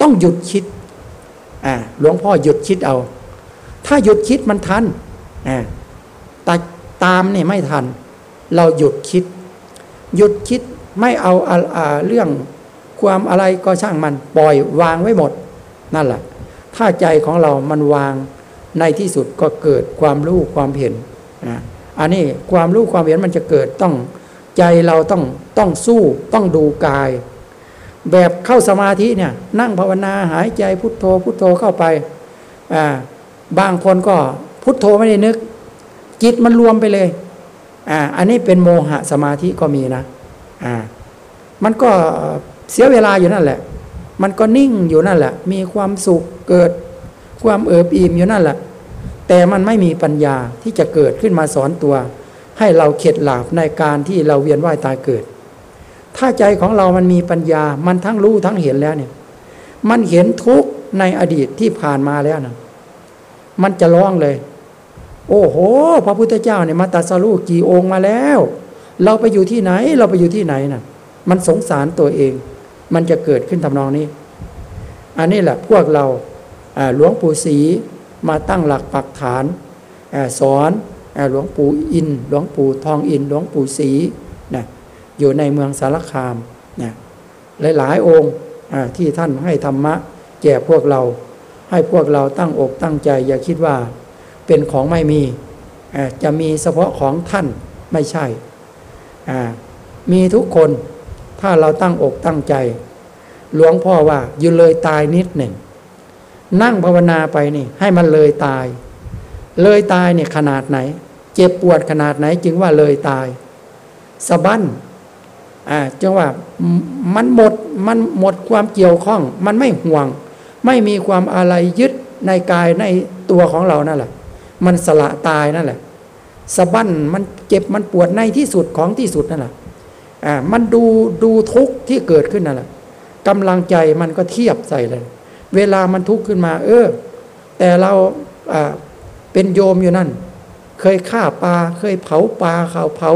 Speaker 1: ต้องหยุดคิดอ่าหลวงพ่อหยุดคิดเอา ถ้าหยุดคิดมันทันอ่าแต่ตามนี่ไม่ทัน เราหยุดคิด หยุดคิดไม่เอาเรื่องความอะไรก็ช่างมันปล่อยวางไว้หมด นั่นแหละ ถ้าใจของเรามันวางในที่สุดก็เกิดความรู้ความเห็นนะอันนี้ความรู้ความเห็นมันจะเกิดต้องใจเราต้องต้องสู้ต้องดูกาย แบบเข้าสมาธิเนี่ยนั่งภาวนาหายใจพุทโธพุทโธเข้าไปอ่าบางคนก็พุทโธไม่ได้นึก จิตมันรวมไปเลยอ่าอันนี้เป็นโมหะสมาธิก็มีนะอ่ามันก็เสียเวลาอยู่นั่นแหละ มันก็นิ่งอยู่นั่นแหละ มีความสุขเกิดความเอิบอิ่มอยู่นั่นแหละ แต่มันไม่มีปัญญาที่จะเกิดขึ้นมาสอนตัว ให้เราเข็ดหลาบในการที่เราเวียนว่ายตายเกิด ถ้าใจของเรามันมีปัญญา มันทั้งรู้ทั้งเห็นแล้วเนี่ย มันเห็นทุกในอดีตที่ผ่านมาแล้วนะมันจะร้องเลย โอ้โห พระพุทธเจ้าเนี่ยมาตัสรุกี่องค์มาแล้ว เราไปอยู่ที่ไหน เราไปอยู่ที่ไหนนะ่ะ มันสงสารตัวเอง มันจะเกิดขึ้นทำนองนี้ อันนี้แหละพวกเราหลวงปู่ศรีมาตั้งหลักปักฐานสอนหลวงปู่อิน หลวงปู่ทองอิน หลวงปู่ศรีนะอยู่ในเมืองสารคามนะหลายๆองค์ที่ท่านให้ธรรมะแก่พวกเรา ให้พวกเราตั้งอกตั้งใจ อย่าคิดว่าเป็นของไม่มีจะมีเฉพาะของท่านไม่ใช่ มีทุกคน ถ้าเราตั้งอกตั้งใจ หลวงพ่อว่าอยู่เลยตายนิดหนึ่ง นั่งภาวนาไปนี่ ให้มันเลยตาย เลยตายเนี่ยขนาดไหน เจ็บปวดขนาดไหนจึงว่าเลยตายสะบั้นอ่าจึงว่ามันหมดมันหมดความเกี่ยวข้อง มันไม่ห่วง ไม่มีความอะไรยึดในกายในตัวของเรานั่นแหละ มันสละตายนั่นแหละสะบั้นมันเจ็บมันปวดในที่สุดของที่สุดนั่นแหละ อ่ามันดูดูทุกข์ที่เกิดขึ้นนั่นแหละกำลังใจมันก็เทียบใส่เลย เวลามันทุกข์ขึ้นมา เออ แต่เราอ่าเป็นโยมอยู่นั่น เคยฆ่าปลาเคยเผาปลาเขาเผา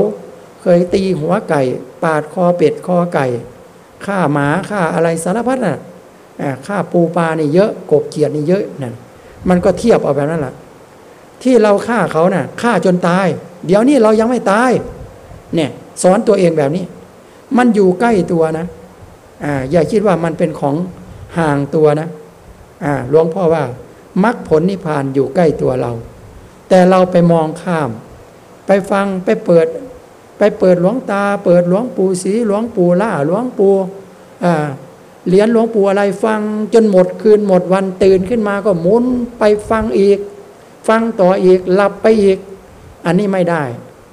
Speaker 1: เคยตีหัวไก่ ปาดคอเป็ดคอไก่ฆ่าหมาฆ่าอะไรสารพัดน่ะฆ่าปูปลานี่เยอะกบเขียดนี่เยอะนั่นมันก็เทียบเอาแบบนั้นแหละที่เราฆ่าเขาน่ะฆ่าจนตาย เดี๋ยวนี้เรายังไม่ตาย เนี่ย สอนตัวเองแบบนี้ มันอยู่ใกล้ตัวนะอ่าอย่าคิดว่ามันเป็นของห่างตัวนะอ่าหลวงพ่อว่ามรรคผลนิพพานอยู่ใกล้ตัวเรา แต่เราไปมองข้าม ไปฟังไปเปิด ไปเปิดหลวงตา เปิดหลวงปู่ศรีหลวงปู่ล่าหลวงปู่อ่าเรียนหลวงปู่อะไรฟังจนหมดคืนหมดวันตื่นขึ้นมาก็หมุนไปฟังอีก ฟังต่ออีกหลับไปอีก อันนี้ไม่ได้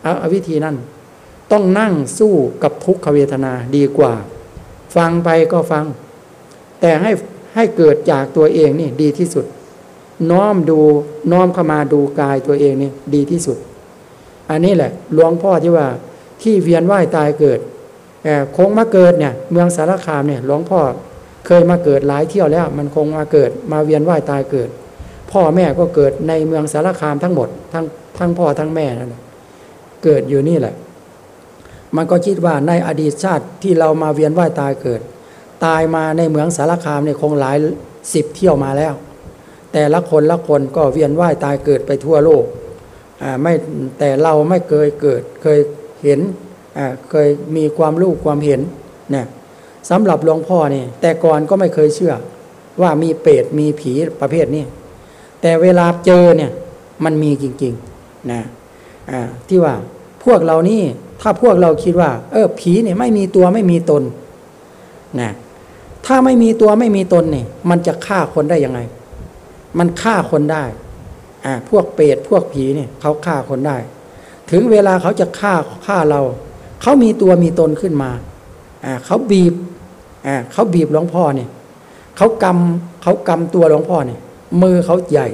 Speaker 1: เอาวิธีนั้น ต้องนั่งสู้กับทุกขเวทนาดีกว่า ฟังไปก็ฟัง แต่ให้ให้เกิดจากตัวเองนี่ดีที่สุด น้อมดูน้อมเข้ามาดูกายตัวเองนี่ดีที่สุด อันนี้แหละหลวงพ่อที่ว่าที่เวียนว่ายตายเกิดคงมาเกิดเนี่ย เมืองสารคามเนี่ยหลวงพ่อเคยมาเกิดหลายเที่ยวแล้ว มันคงมาเกิด มาเวียนว่ายตายเกิด พ่อแม่ก็เกิดในเมืองสารคามทั้งหมด ทั้งทั้งพ่อทั้งแม่นั่นเกิดอยู่นี่แหละ มันก็คิดว่าในอดีตชาติที่เรามาเวียนว่ายตายเกิด ตายมาในเมืองสารคามเนี่ยคงหลายสิบเที่ยวมาแล้ว แต่ละคนละคนก็เวียนว่ายตายเกิดไปทั่วโลกอ่าไม่แต่เราไม่เคยเกิดเคยเห็นอ่าเคยมีความรู้ความเห็นเนี่ยสำหรับหลวงพ่อนี่แต่ก่อนก็ไม่เคยเชื่อ ว่ามีเปรตมีผีประเภทนี้แต่เวลาเจอเนี่ยมันมีจริงๆนะอ่าที่ว่าพวกเรานี่ ถ้าพวกเราคิดว่า เออผีเนี่ยไม่มีตัวไม่มีตนนะถ้าไม่มีตัวไม่มีตนเนี่ยมันจะฆ่าคนได้ยังไง มันฆ่าคนได้อ่าพวกเปรตพวกผีเนี่ยเขาฆ่าคนได้ ถึงเวลาเขาจะฆ่าฆ่าเรา เขามีตัวมีตนขึ้นมาอ่าเขาบีบอ่าเขาบีบหลวงพ่อเนี่ยเขากำเขากำตัวหลวงพ่อเนี่ยมือเขาใหญ่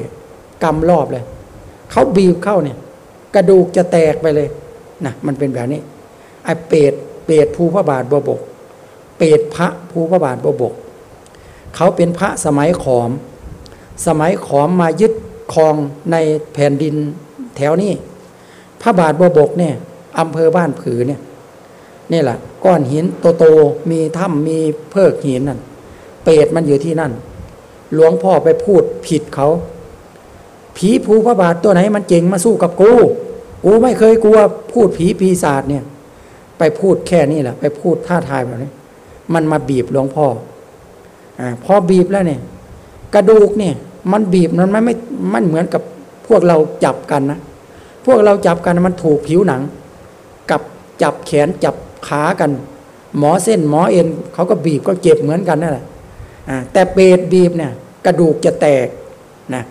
Speaker 1: กำรอบเลย เขาบีบเข้าเนี่ย กระดูกจะแตกไปเลย นะมันเป็นแบบนี้ไอ้เปรตเปรตภูพระบาทบวบก เปรตพระภูพระบาทบวบก เขาเป็นพระสมัยขอม สมัยขอมมายึดครองในแผ่นดินแถวนี้ พระบาทบวบกเนี่ยอำเภอบ้านผือเนี่ยนี่แหละก้อนหินโตๆมีถ้ำมีเพิกหินนั่นเปรตมันอยู่ที่นั่น หลวงพ่อไปพูดผิดเขา ผีภูพระบาทตัวไหนมันเจ๋งมาสู้กับกู กูไม่เคยกลัวพูดผีปีศาจเนี่ย ไปพูดแค่นี้แหละไปพูดท่าทายแบบนี้ มันมาบีบหลวงพ่ออ่าพอบีบแล้วเนี่ย กระดูกเนี่ย มันบีบมันไม่ไม่มันเหมือนกับพวกเราจับกันนะพวกเราจับกันมันถูกผิวหนัง กับจับแขนจับขากัน หมอเส้นหมอเอ็นเขาก็บีบก็เจ็บเหมือนกันนั่นแหละอ่าแต่เปรตบีบเนี่ย กระดูกจะแตกนะ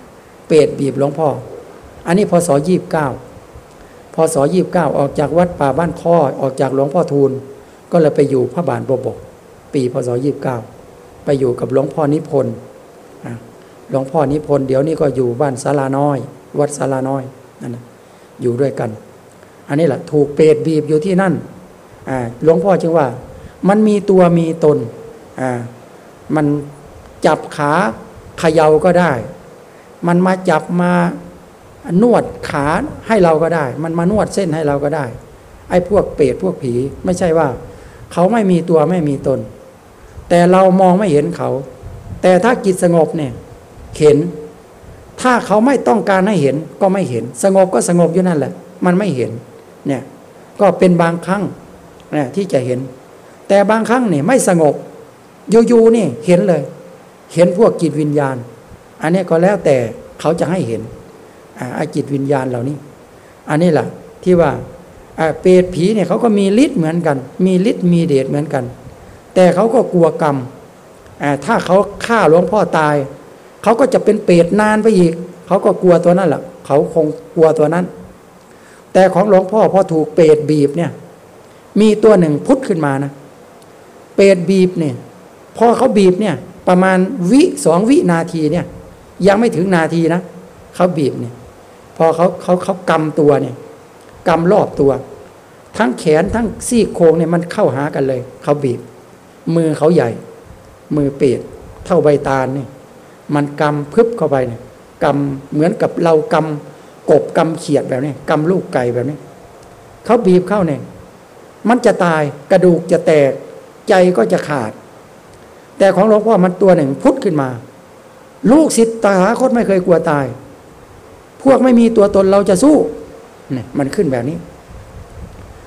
Speaker 1: เปรตบีบหลวงพ่อ อันนี้พศยี่บเก้า พศยี่บเก้าออกจากวัดป่าบ้านข้อออกจากหลวงพ่อทูล ก็เลยไปอยู่พระบาทบวบก ปีพศยี่บเก้าไปอยู่กับหลวงพ่อนิพนธ์หลวงพ่อนิพนธ์เดี๋ยวนี้ก็อยู่บ้านศาลาน้อย วัดศาลาน้อยนั่นนะอยู่ด้วยกัน อันนี้แหละถูกเปรตบีบอยู่ที่นั่นหลวงพ่อจึงว่า มันมีตัวมีตนมันจับขาเขย่าก็ได้ มันมาจับมา นวดขาให้เราก็ได้ มันมานวดเส้นให้เราก็ได้ ไอ้พวกเปรตพวกผีไม่ใช่ว่า เขาไม่มีตัวไม่มีตน แต่เรามองไม่เห็นเขา แต่ถ้าจิตสงบเนี่ยเห็น ถ้าเขาไม่ต้องการให้เห็นก็ไม่เห็น สงบก็สงบอยู่นั่นแหละ มันไม่เห็นเนี่ยก็เป็นบางครั้งเนี่ยที่จะเห็น แต่บางครั้งเนี่ยไม่สงบอยู่ๆนี่เห็นเลย เห็นพวกจิตวิญญาณ อันนี้ก็แล้วแต่เขาจะให้เห็น ไอ้จิตวิญญาณเหล่านี้ อันนี้แหละที่ว่าเปรตผีเนี่ยเขาก็มีฤทธิ์เหมือนกัน มีฤทธิ์มีเดชเหมือนกัน แต่เขาก็กลัวกรรมถ้าเขาฆ่าหลวงพ่อตาย เขาก็จะเป็นเปรตนานไปอีก เขาก็กลัวตัวนั้นแหละเขาคงกลัวตัวนั้น แต่ของหลวงพ่อพอถูกเปรตบีบเนี่ย มีตัวหนึ่งพุทธขึ้นมานะ เปรตบีบเนี่ยพอเขาบีบเนี่ยประมาณวิสองวินาทีเนี่ย ยังไม่ถึงนาทีนะเขาบีบเนี่ย พอเขาเขาเขากำตัวเนี่ยกำรอบตัว ทั้งแขนทั้งซี่โครงเนี่ยมันเข้าหากันเลย เขาบีบ มือเขาใหญ่ มือเปียดเท่าใบตาลเนี่ยมันกำพึบเข้าไปเนี่ยกำเหมือนกับเรากำกบกำเขียดแบบนี้กำลูกไก่แบบนี้เขาบีบเข้าเนี่ยมันจะตายกระดูกจะแตกใจก็จะขาด แต่ของหลวงพ่อมันตัวหนึ่งพุทธขึ้นมา ลูกศิษย์ตาหาคตไม่เคยกลัวตาย พวกไม่มีตัวตนเราจะสู้เนี่ยมันขึ้นแบบนี้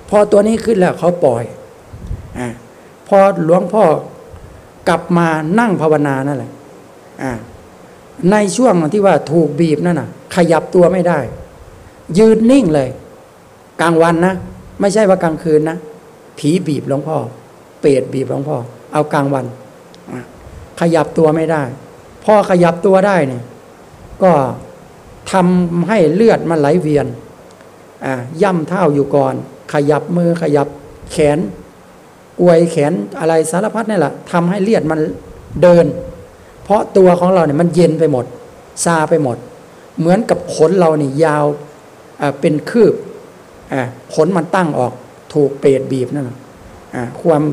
Speaker 1: พอตัวนี้ขึ้นแล้วเขาปล่อยอ่าพอหลวงพ่อกลับมานั่งภาวนานั่นแหละอ่าในช่วงที่ว่าถูกบีบนั่นน่ะ ขยับตัวไม่ได้ ยืนนิ่งเลย กลางวันนะไม่ใช่ว่ากลางคืนนะผีบีบหลวงพ่อ เปรตบีบหลวงพ่อ เอากลางวันขยับตัวไม่ได้ พอขยับตัวได้เนี่ย ก็ ทำให้เลือดมันไหลเวียนอ่าย่ำเท้าอยู่ก่อน ขยับมือขยับแขนอวยแขนอะไรสารพัดนี่แหละทำให้เลือดมันเดิน เพราะตัวของเราเนี่ยมันเย็นไปหมด ซาไปหมด เหมือนกับขนเราเนี่ยยาวเป็นคืบขนมันตั้งออกถูกเปรตบีบนั่นความ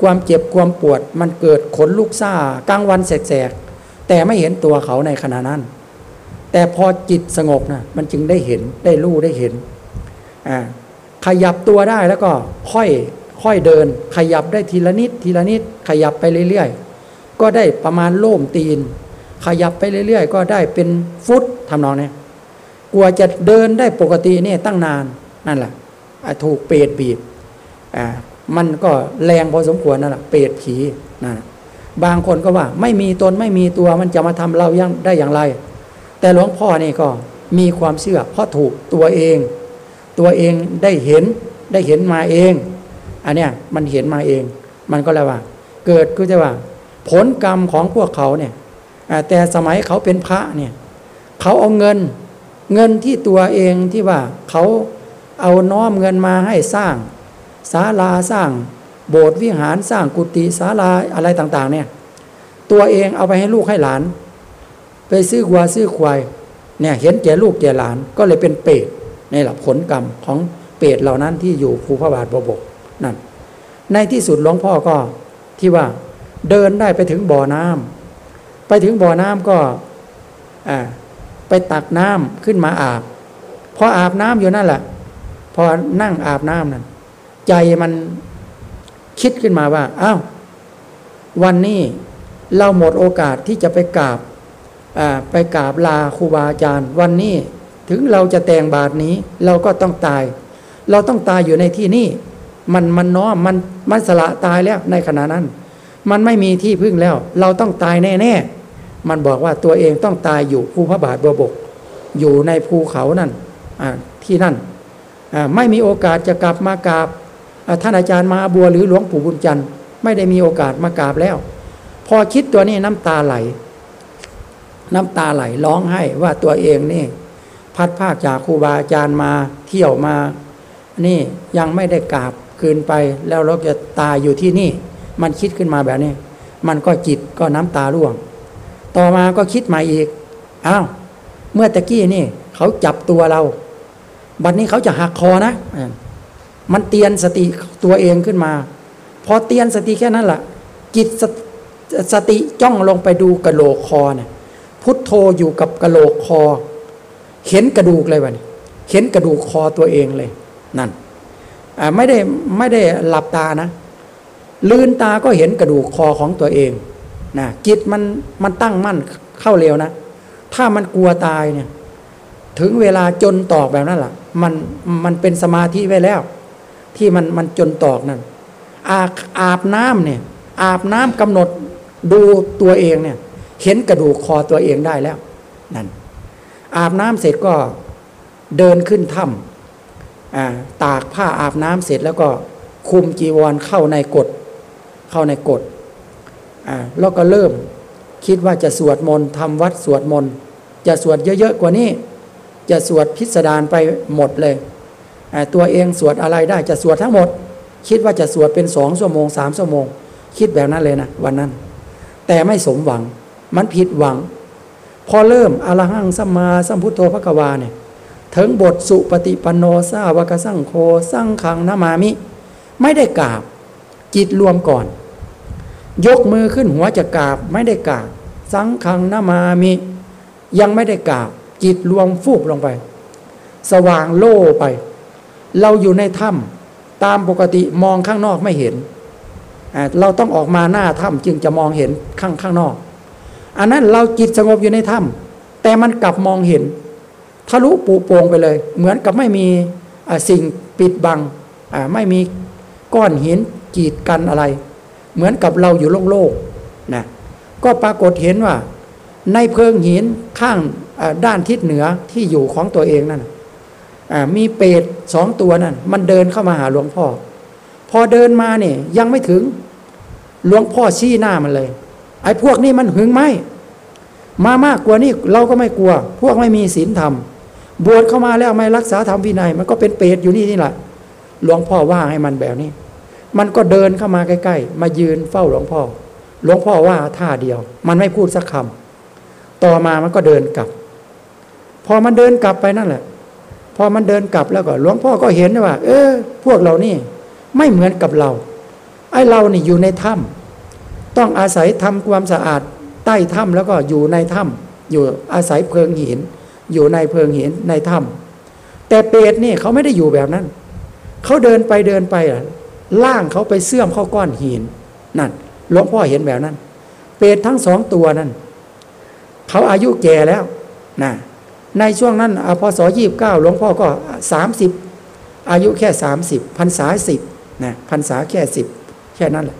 Speaker 1: ความเจ็บความปวดมันเกิดขนลุกซ่ากลางวันแสกแต่ไม่เห็นตัวเขาในขณะนั้น แต่พอจิตสงบนะมันจึงได้เห็นได้รู้ได้เห็นขยับตัวได้แล้วก็ค่อยค่อยเดิน ขยับได้ทีละนิดทีละนิด ขยับไปเรื่อยๆ ก็ได้ประมาณโล่มตีน ขยับไปเรื่อยๆ ก็ได้เป็นฟุตทำนองนี้กลัวจะเดินได้ปกตินี่ตั้งนานนั่นแหละถูกเปรตบีบอ่ามันก็แรงพอสมควรนั่นแหละเปรตผีนั่นบางคนก็ว่าไม่มีตนไม่มีตัวมันจะมาทำเรายังได้อย่างไร แต่หลวงพ่อนี่ก็มีความเชื่อเพราะถูกตัวเอง ตัวเองได้เห็นได้เห็นมาเอง อันเนี้ยมันเห็นมาเอง มันก็เลยว่า เกิดก็จะว่า ผลกรรมของพวกเขาเนี่ยแต่สมัยเขาเป็นพระเนี่ยเขาเอาเงินเงินที่ตัวเองที่ว่าเขาเอาน้อมเงินมาให้สร้างศาลาสร้าง โบสถ์วิหารสร้างกุฏิศาลาอะไรต่าง ๆ เนี่ย ตัวเองเอาไปให้ลูกให้หลาน ไปซื้อวัวซื้อควายเนี่ยเห็นแก่ลูกแก่หลานก็เลยเป็นเปรตในหละผลกรรมของเปรตเหล่านั้นที่อยู่ภูพระบาทบบกนั่นในที่สุดหลวงพ่อก็ที่ว่าเดินได้ไปถึงบ่อน้ำไปถึงบ่อน้ำก็ไปตักน้ำขึ้นมาอาบพออาบน้ำอยู่นั่นแหละพอนั่งอาบน้ำนั่นใจมันคิดขึ้นมาว่าอ้าววันนี้เราหมดโอกาสที่จะไปกราบ ไปกราบลาครูบาอาจารย์ วันนี้ถึงเราจะแต่งบาทนี้เราก็ต้องตาย เราต้องตายอยู่ในที่นี้มันมันน้อมมันมันสละตายแล้วในขณะนั้น มันไม่มีที่พึ่งแล้ว เราต้องตายแน่ๆมันบอกว่าตัวเองต้องตายอยู่ภูพระบาทบวบก อยู่ในภูเขานั่นที่นั่นไม่มีโอกาสจะกลับมากราบท่านอาจารย์มาบัวหรือหลวงปู่บุญจันทร์ไม่ได้มีโอกาสมากราบแล้ว พอคิดตัวนี้น้ำตาไหล น้ำตาไหลร้องไห้ว่าตัวเองนี่ พัดภาคจากครูบาอาจารย์มาเที่ยวมา นี่ยังไม่ได้กราบคืนไป แล้วเราจะตายอยู่ที่นี่ มันคิดขึ้นมาแบบนี้ มันก็จิตก็น้ำตาร่วง ต่อมาก็คิดมาอีกอ้าวเมื่อตะกี้นี่ เขาจับตัวเรา บัดนนี้เขาจะหักคอนะ มันเตียนสติตัวเองขึ้นมา พอเตียนสติแค่นั้นแหละจิตสสติจ้องลงไปดูกระโหลกคอเนี่ย พุทโธอยู่กับกระโหลกคอ เห็นกระดูกเลยวะนี่เห็นกระดูกคอตัวเองเลย นั่นไม่ได้ไม่ได้หลับตานะ ลืนตาก็เห็นกระดูกคอของตัวเองนะจิตมันมันตั้งมั่นเข้าเร็วนะ ถ้ามันกลัวตายเนี่ย ถึงเวลาจนตอกแบบนั้นแหละมันมันเป็นสมาธิไว้แล้ว ที่มันมันจนตอกนั่นอาอาบน้ำเนี่ย อาบน้ำกำหนดดูตัวเองเนี่ย เห็นกระดูกคอตัวเองได้แล้วนั่นอาบน้ำเสร็จก็เดินขึ้นถ้ำตากผ้าอาบน้ำเสร็จแล้วก็คุมจีวรเข้าในกฎเข้าในกฎแล้วก็เริ่มคิดว่าจะสวดมนต์ทำวัดสวดมนต์จะสวดเยอะๆกว่านี้ จะสวดพิสดารไปหมดเลยตัวเองสวดอะไรได้จะสวดทั้งหมด คิดว่าจะสวดเป็นสองชั่วโมงสามชั่วโมง คิดแบบนั้นเลยนะวันนั้น แต่ไม่สมหวัง มันผิดหวัง พอเริ่มอรหังสัมมาสัมพุทโธพระกวาเนี่ยถึงบทสุปฏิปันโนสาวกสังโฆสังขังนามามิ ไม่ได้กราบ จิตรวมก่อน ยกมือขึ้นหัวจะกราบ ไม่ได้กราบ สังขังนามามิ ยังไม่ได้กราบ จิตรวมฟูบลงไป สว่างโล่ไป เราอยู่ในถ้ำตามปกติมองข้างนอกไม่เห็น เราต้องออกมาหน้าถ้ำจึงจะมองเห็นข้างข้างนอก อันนั้นเราจิตสงบอยู่ในถ้ำแต่มันกลับมองเห็นทะลุปูโปงไปเลย เหมือนกับไม่มีสิ่งปิดบังไม่มีก้อนหินกีดกันอะไร เหมือนกับเราอยู่โล่งๆนะก็ปรากฏเห็นว่า ในเพิงหินข้างด้านทิศเหนือที่อยู่ของตัวเองนั่นมีเปรตสองตัวนั่นมันเดินเข้ามาหาหลวงพ่อ พอเดินมาเนี่ยยังไม่ถึงหลวงพ่อชี้หน้ามันเลย ไอ้พวกนี้มันหึงไหมมามากกว่านี้เราก็ไม่กลัว พวกไม่มีศีลธรรม บวชเข้ามาแล้วไม่รักษาธรรมวินัย มันก็เป็นเปรตอยู่นี่นี่แหละหลวงพ่อว่าให้มันแบบนี้ มันก็เดินเข้ามาใกล้ๆ มายืนเฝ้าหลวงพ่อ หลวงพ่อว่าท่าเดียว มันไม่พูดสักคำต่อมามันก็เดินกลับ พอมันเดินกลับไปนั่นแหละ พอมันเดินกลับแล้วก็หลวงพ่อก็เห็นว่า เออ พวกเรานี่ ไม่เหมือนกับเรา ไอ้เรานี่อยู่ในถ้ำ ต้องอาศัยทำความสะอาดใต้ถ้ำแล้วก็อยู่ในถ้ำอยู่อาศัยเพิงหิน อยู่ในเพิงหินในถ้ำแต่เปรตนี่เขาไม่ได้อยู่แบบนั้น เขาเดินไปเดินไปอะล่างเขาไปเสื่อมเข้าก้อนหินนั่นหลวงพ่อเห็นแบบนั้น เปรตทั้งสองตัวนั้น
Speaker 2: เขาอายุแก่แล้วนะในช่วงนั้นอพศยี่บเก้าหลวงพ่อก็สามสิบอายุแค่สามสิบพรรษาสิบนะพรรษาแค่สิบแค่นั้นแหละ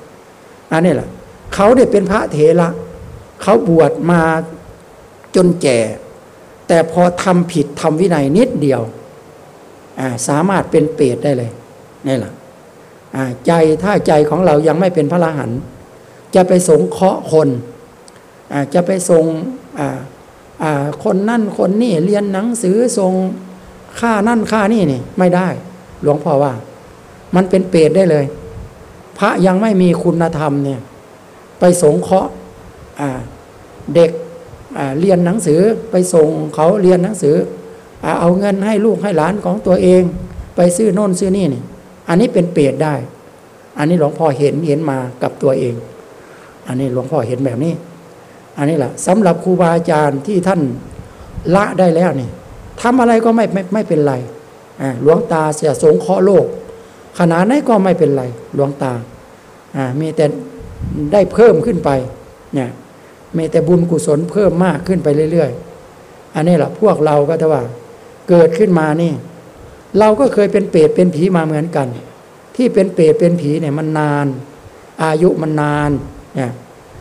Speaker 2: อันนี้แหละ เขาได้เป็นพระเถระเขาบวชมาจนแก่ แต่พอทำผิดทำวินัยนิดเดียวสามารถเป็นเปรตได้เลยนี่แหละใจถ้าใจของเรายังไม่เป็นพระอรหันต์จะไปสงเคราะห์คนจะไปทรงคนนั่นคนนี่เรียนหนังสือทรงค่านั่นค่านี่นี่ไม่ได้ หลวงพ่อว่า มันเป็นเปรตได้เลย พระยังไม่มีคุณธรรมเนี่ย ไปสงเคราะห์เด็กเรียนหนังสือไปส่งเขาเรียนหนังสืออเอาเงินให้ลูกให้หลานของตัวเอง ไปซื้อโน่นซื้อนี่นี่ อันนี้เป็นเปรตได้ อันนี้หลวงพ่อเห็นเห็นมากับตัวเอง อันนี้หลวงพ่อเห็นแบบนี้ อันนี้แหละสำหรับครูบาอาจารย์ที่ท่านละได้แล้วนี่ทำอะไรก็ไม่ไม่ไม่เป็นไรหลวงตาเสียสงเคราะห์โลก ขนาดไหนก็ไม่เป็นไรหลวงตามีแต่ ได้เพิ่มขึ้นไปเนี่ยมีแต่บุญกุศลเพิ่มมากขึ้นไปเรื่อยๆ อันนี้แหละพวกเราก็ถ้าว่า เกิดขึ้นมานี่ เราก็เคยเป็นเปรตเป็นผีมาเหมือนกัน ที่เป็นเปรตเป็นผีเนี่ยมันนาน อายุมันนานเนี่ย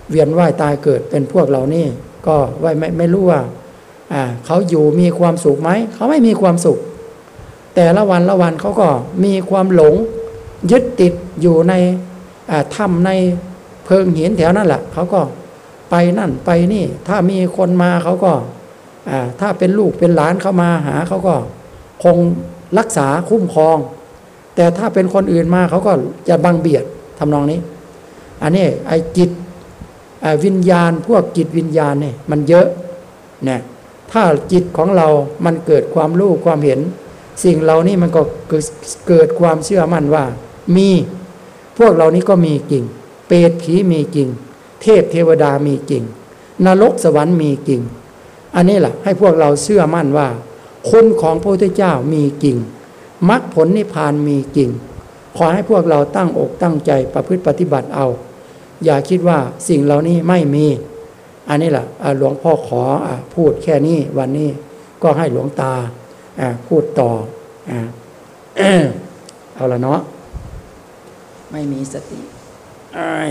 Speaker 2: เวียนว่ายตายเกิดเป็นพวกเรานี่ ก็ว่าไม่ไม่รู้ว่าอ่าเขาอยู่มีความสุขไหมเขาไม่มีความสุข แต่ละวันละวันเขาก็มีความหลงยึดติดอยู่ในอ่าถ้ำใน เพิงหินแถวนั่นแหละเขาก็ไปนั่นไปนี่ ถ้ามีคนมาเขาก็ถ้าเป็นลูกเป็นหลานเขามาหาเขาก็คงรักษาคุ้มครอง แต่ถ้าเป็นคนอื่นมาเขาก็จะบังเบียดทำนองนี้ อันนี้ไอ้จิตวิญญาณพวกจิตวิญญาณเนี่ยมันเยอะเนี่ยถ้าจิตของเรามันเกิดความรู้ความเห็น สิ่งเหล่านี้มันก็เกิดเกิดความเชื่อมั่นว่า มี พวกเหล่านี้ก็มีจริง เปรตผีมีจริง เทพเทวดามีจริง นรกสวรรค์มีจริง อันนี้แหละให้พวกเราเชื่อมั่นว่า คุณของพระพุทธเจ้ามีจริงมรรคผลนิพพานมีจริง ขอให้พวกเราตั้งอกตั้งใจประพฤติปฏิบัติเอา อย่าคิดว่าสิ่งเหล่านี้ไม่มี อันนี้แหละอ่าหลวงพ่อขออพูดแค่นี้วันนี้ก็ให้หลวงตาพูดต่ออเอาละเนาะไม่มีสติ อ้าย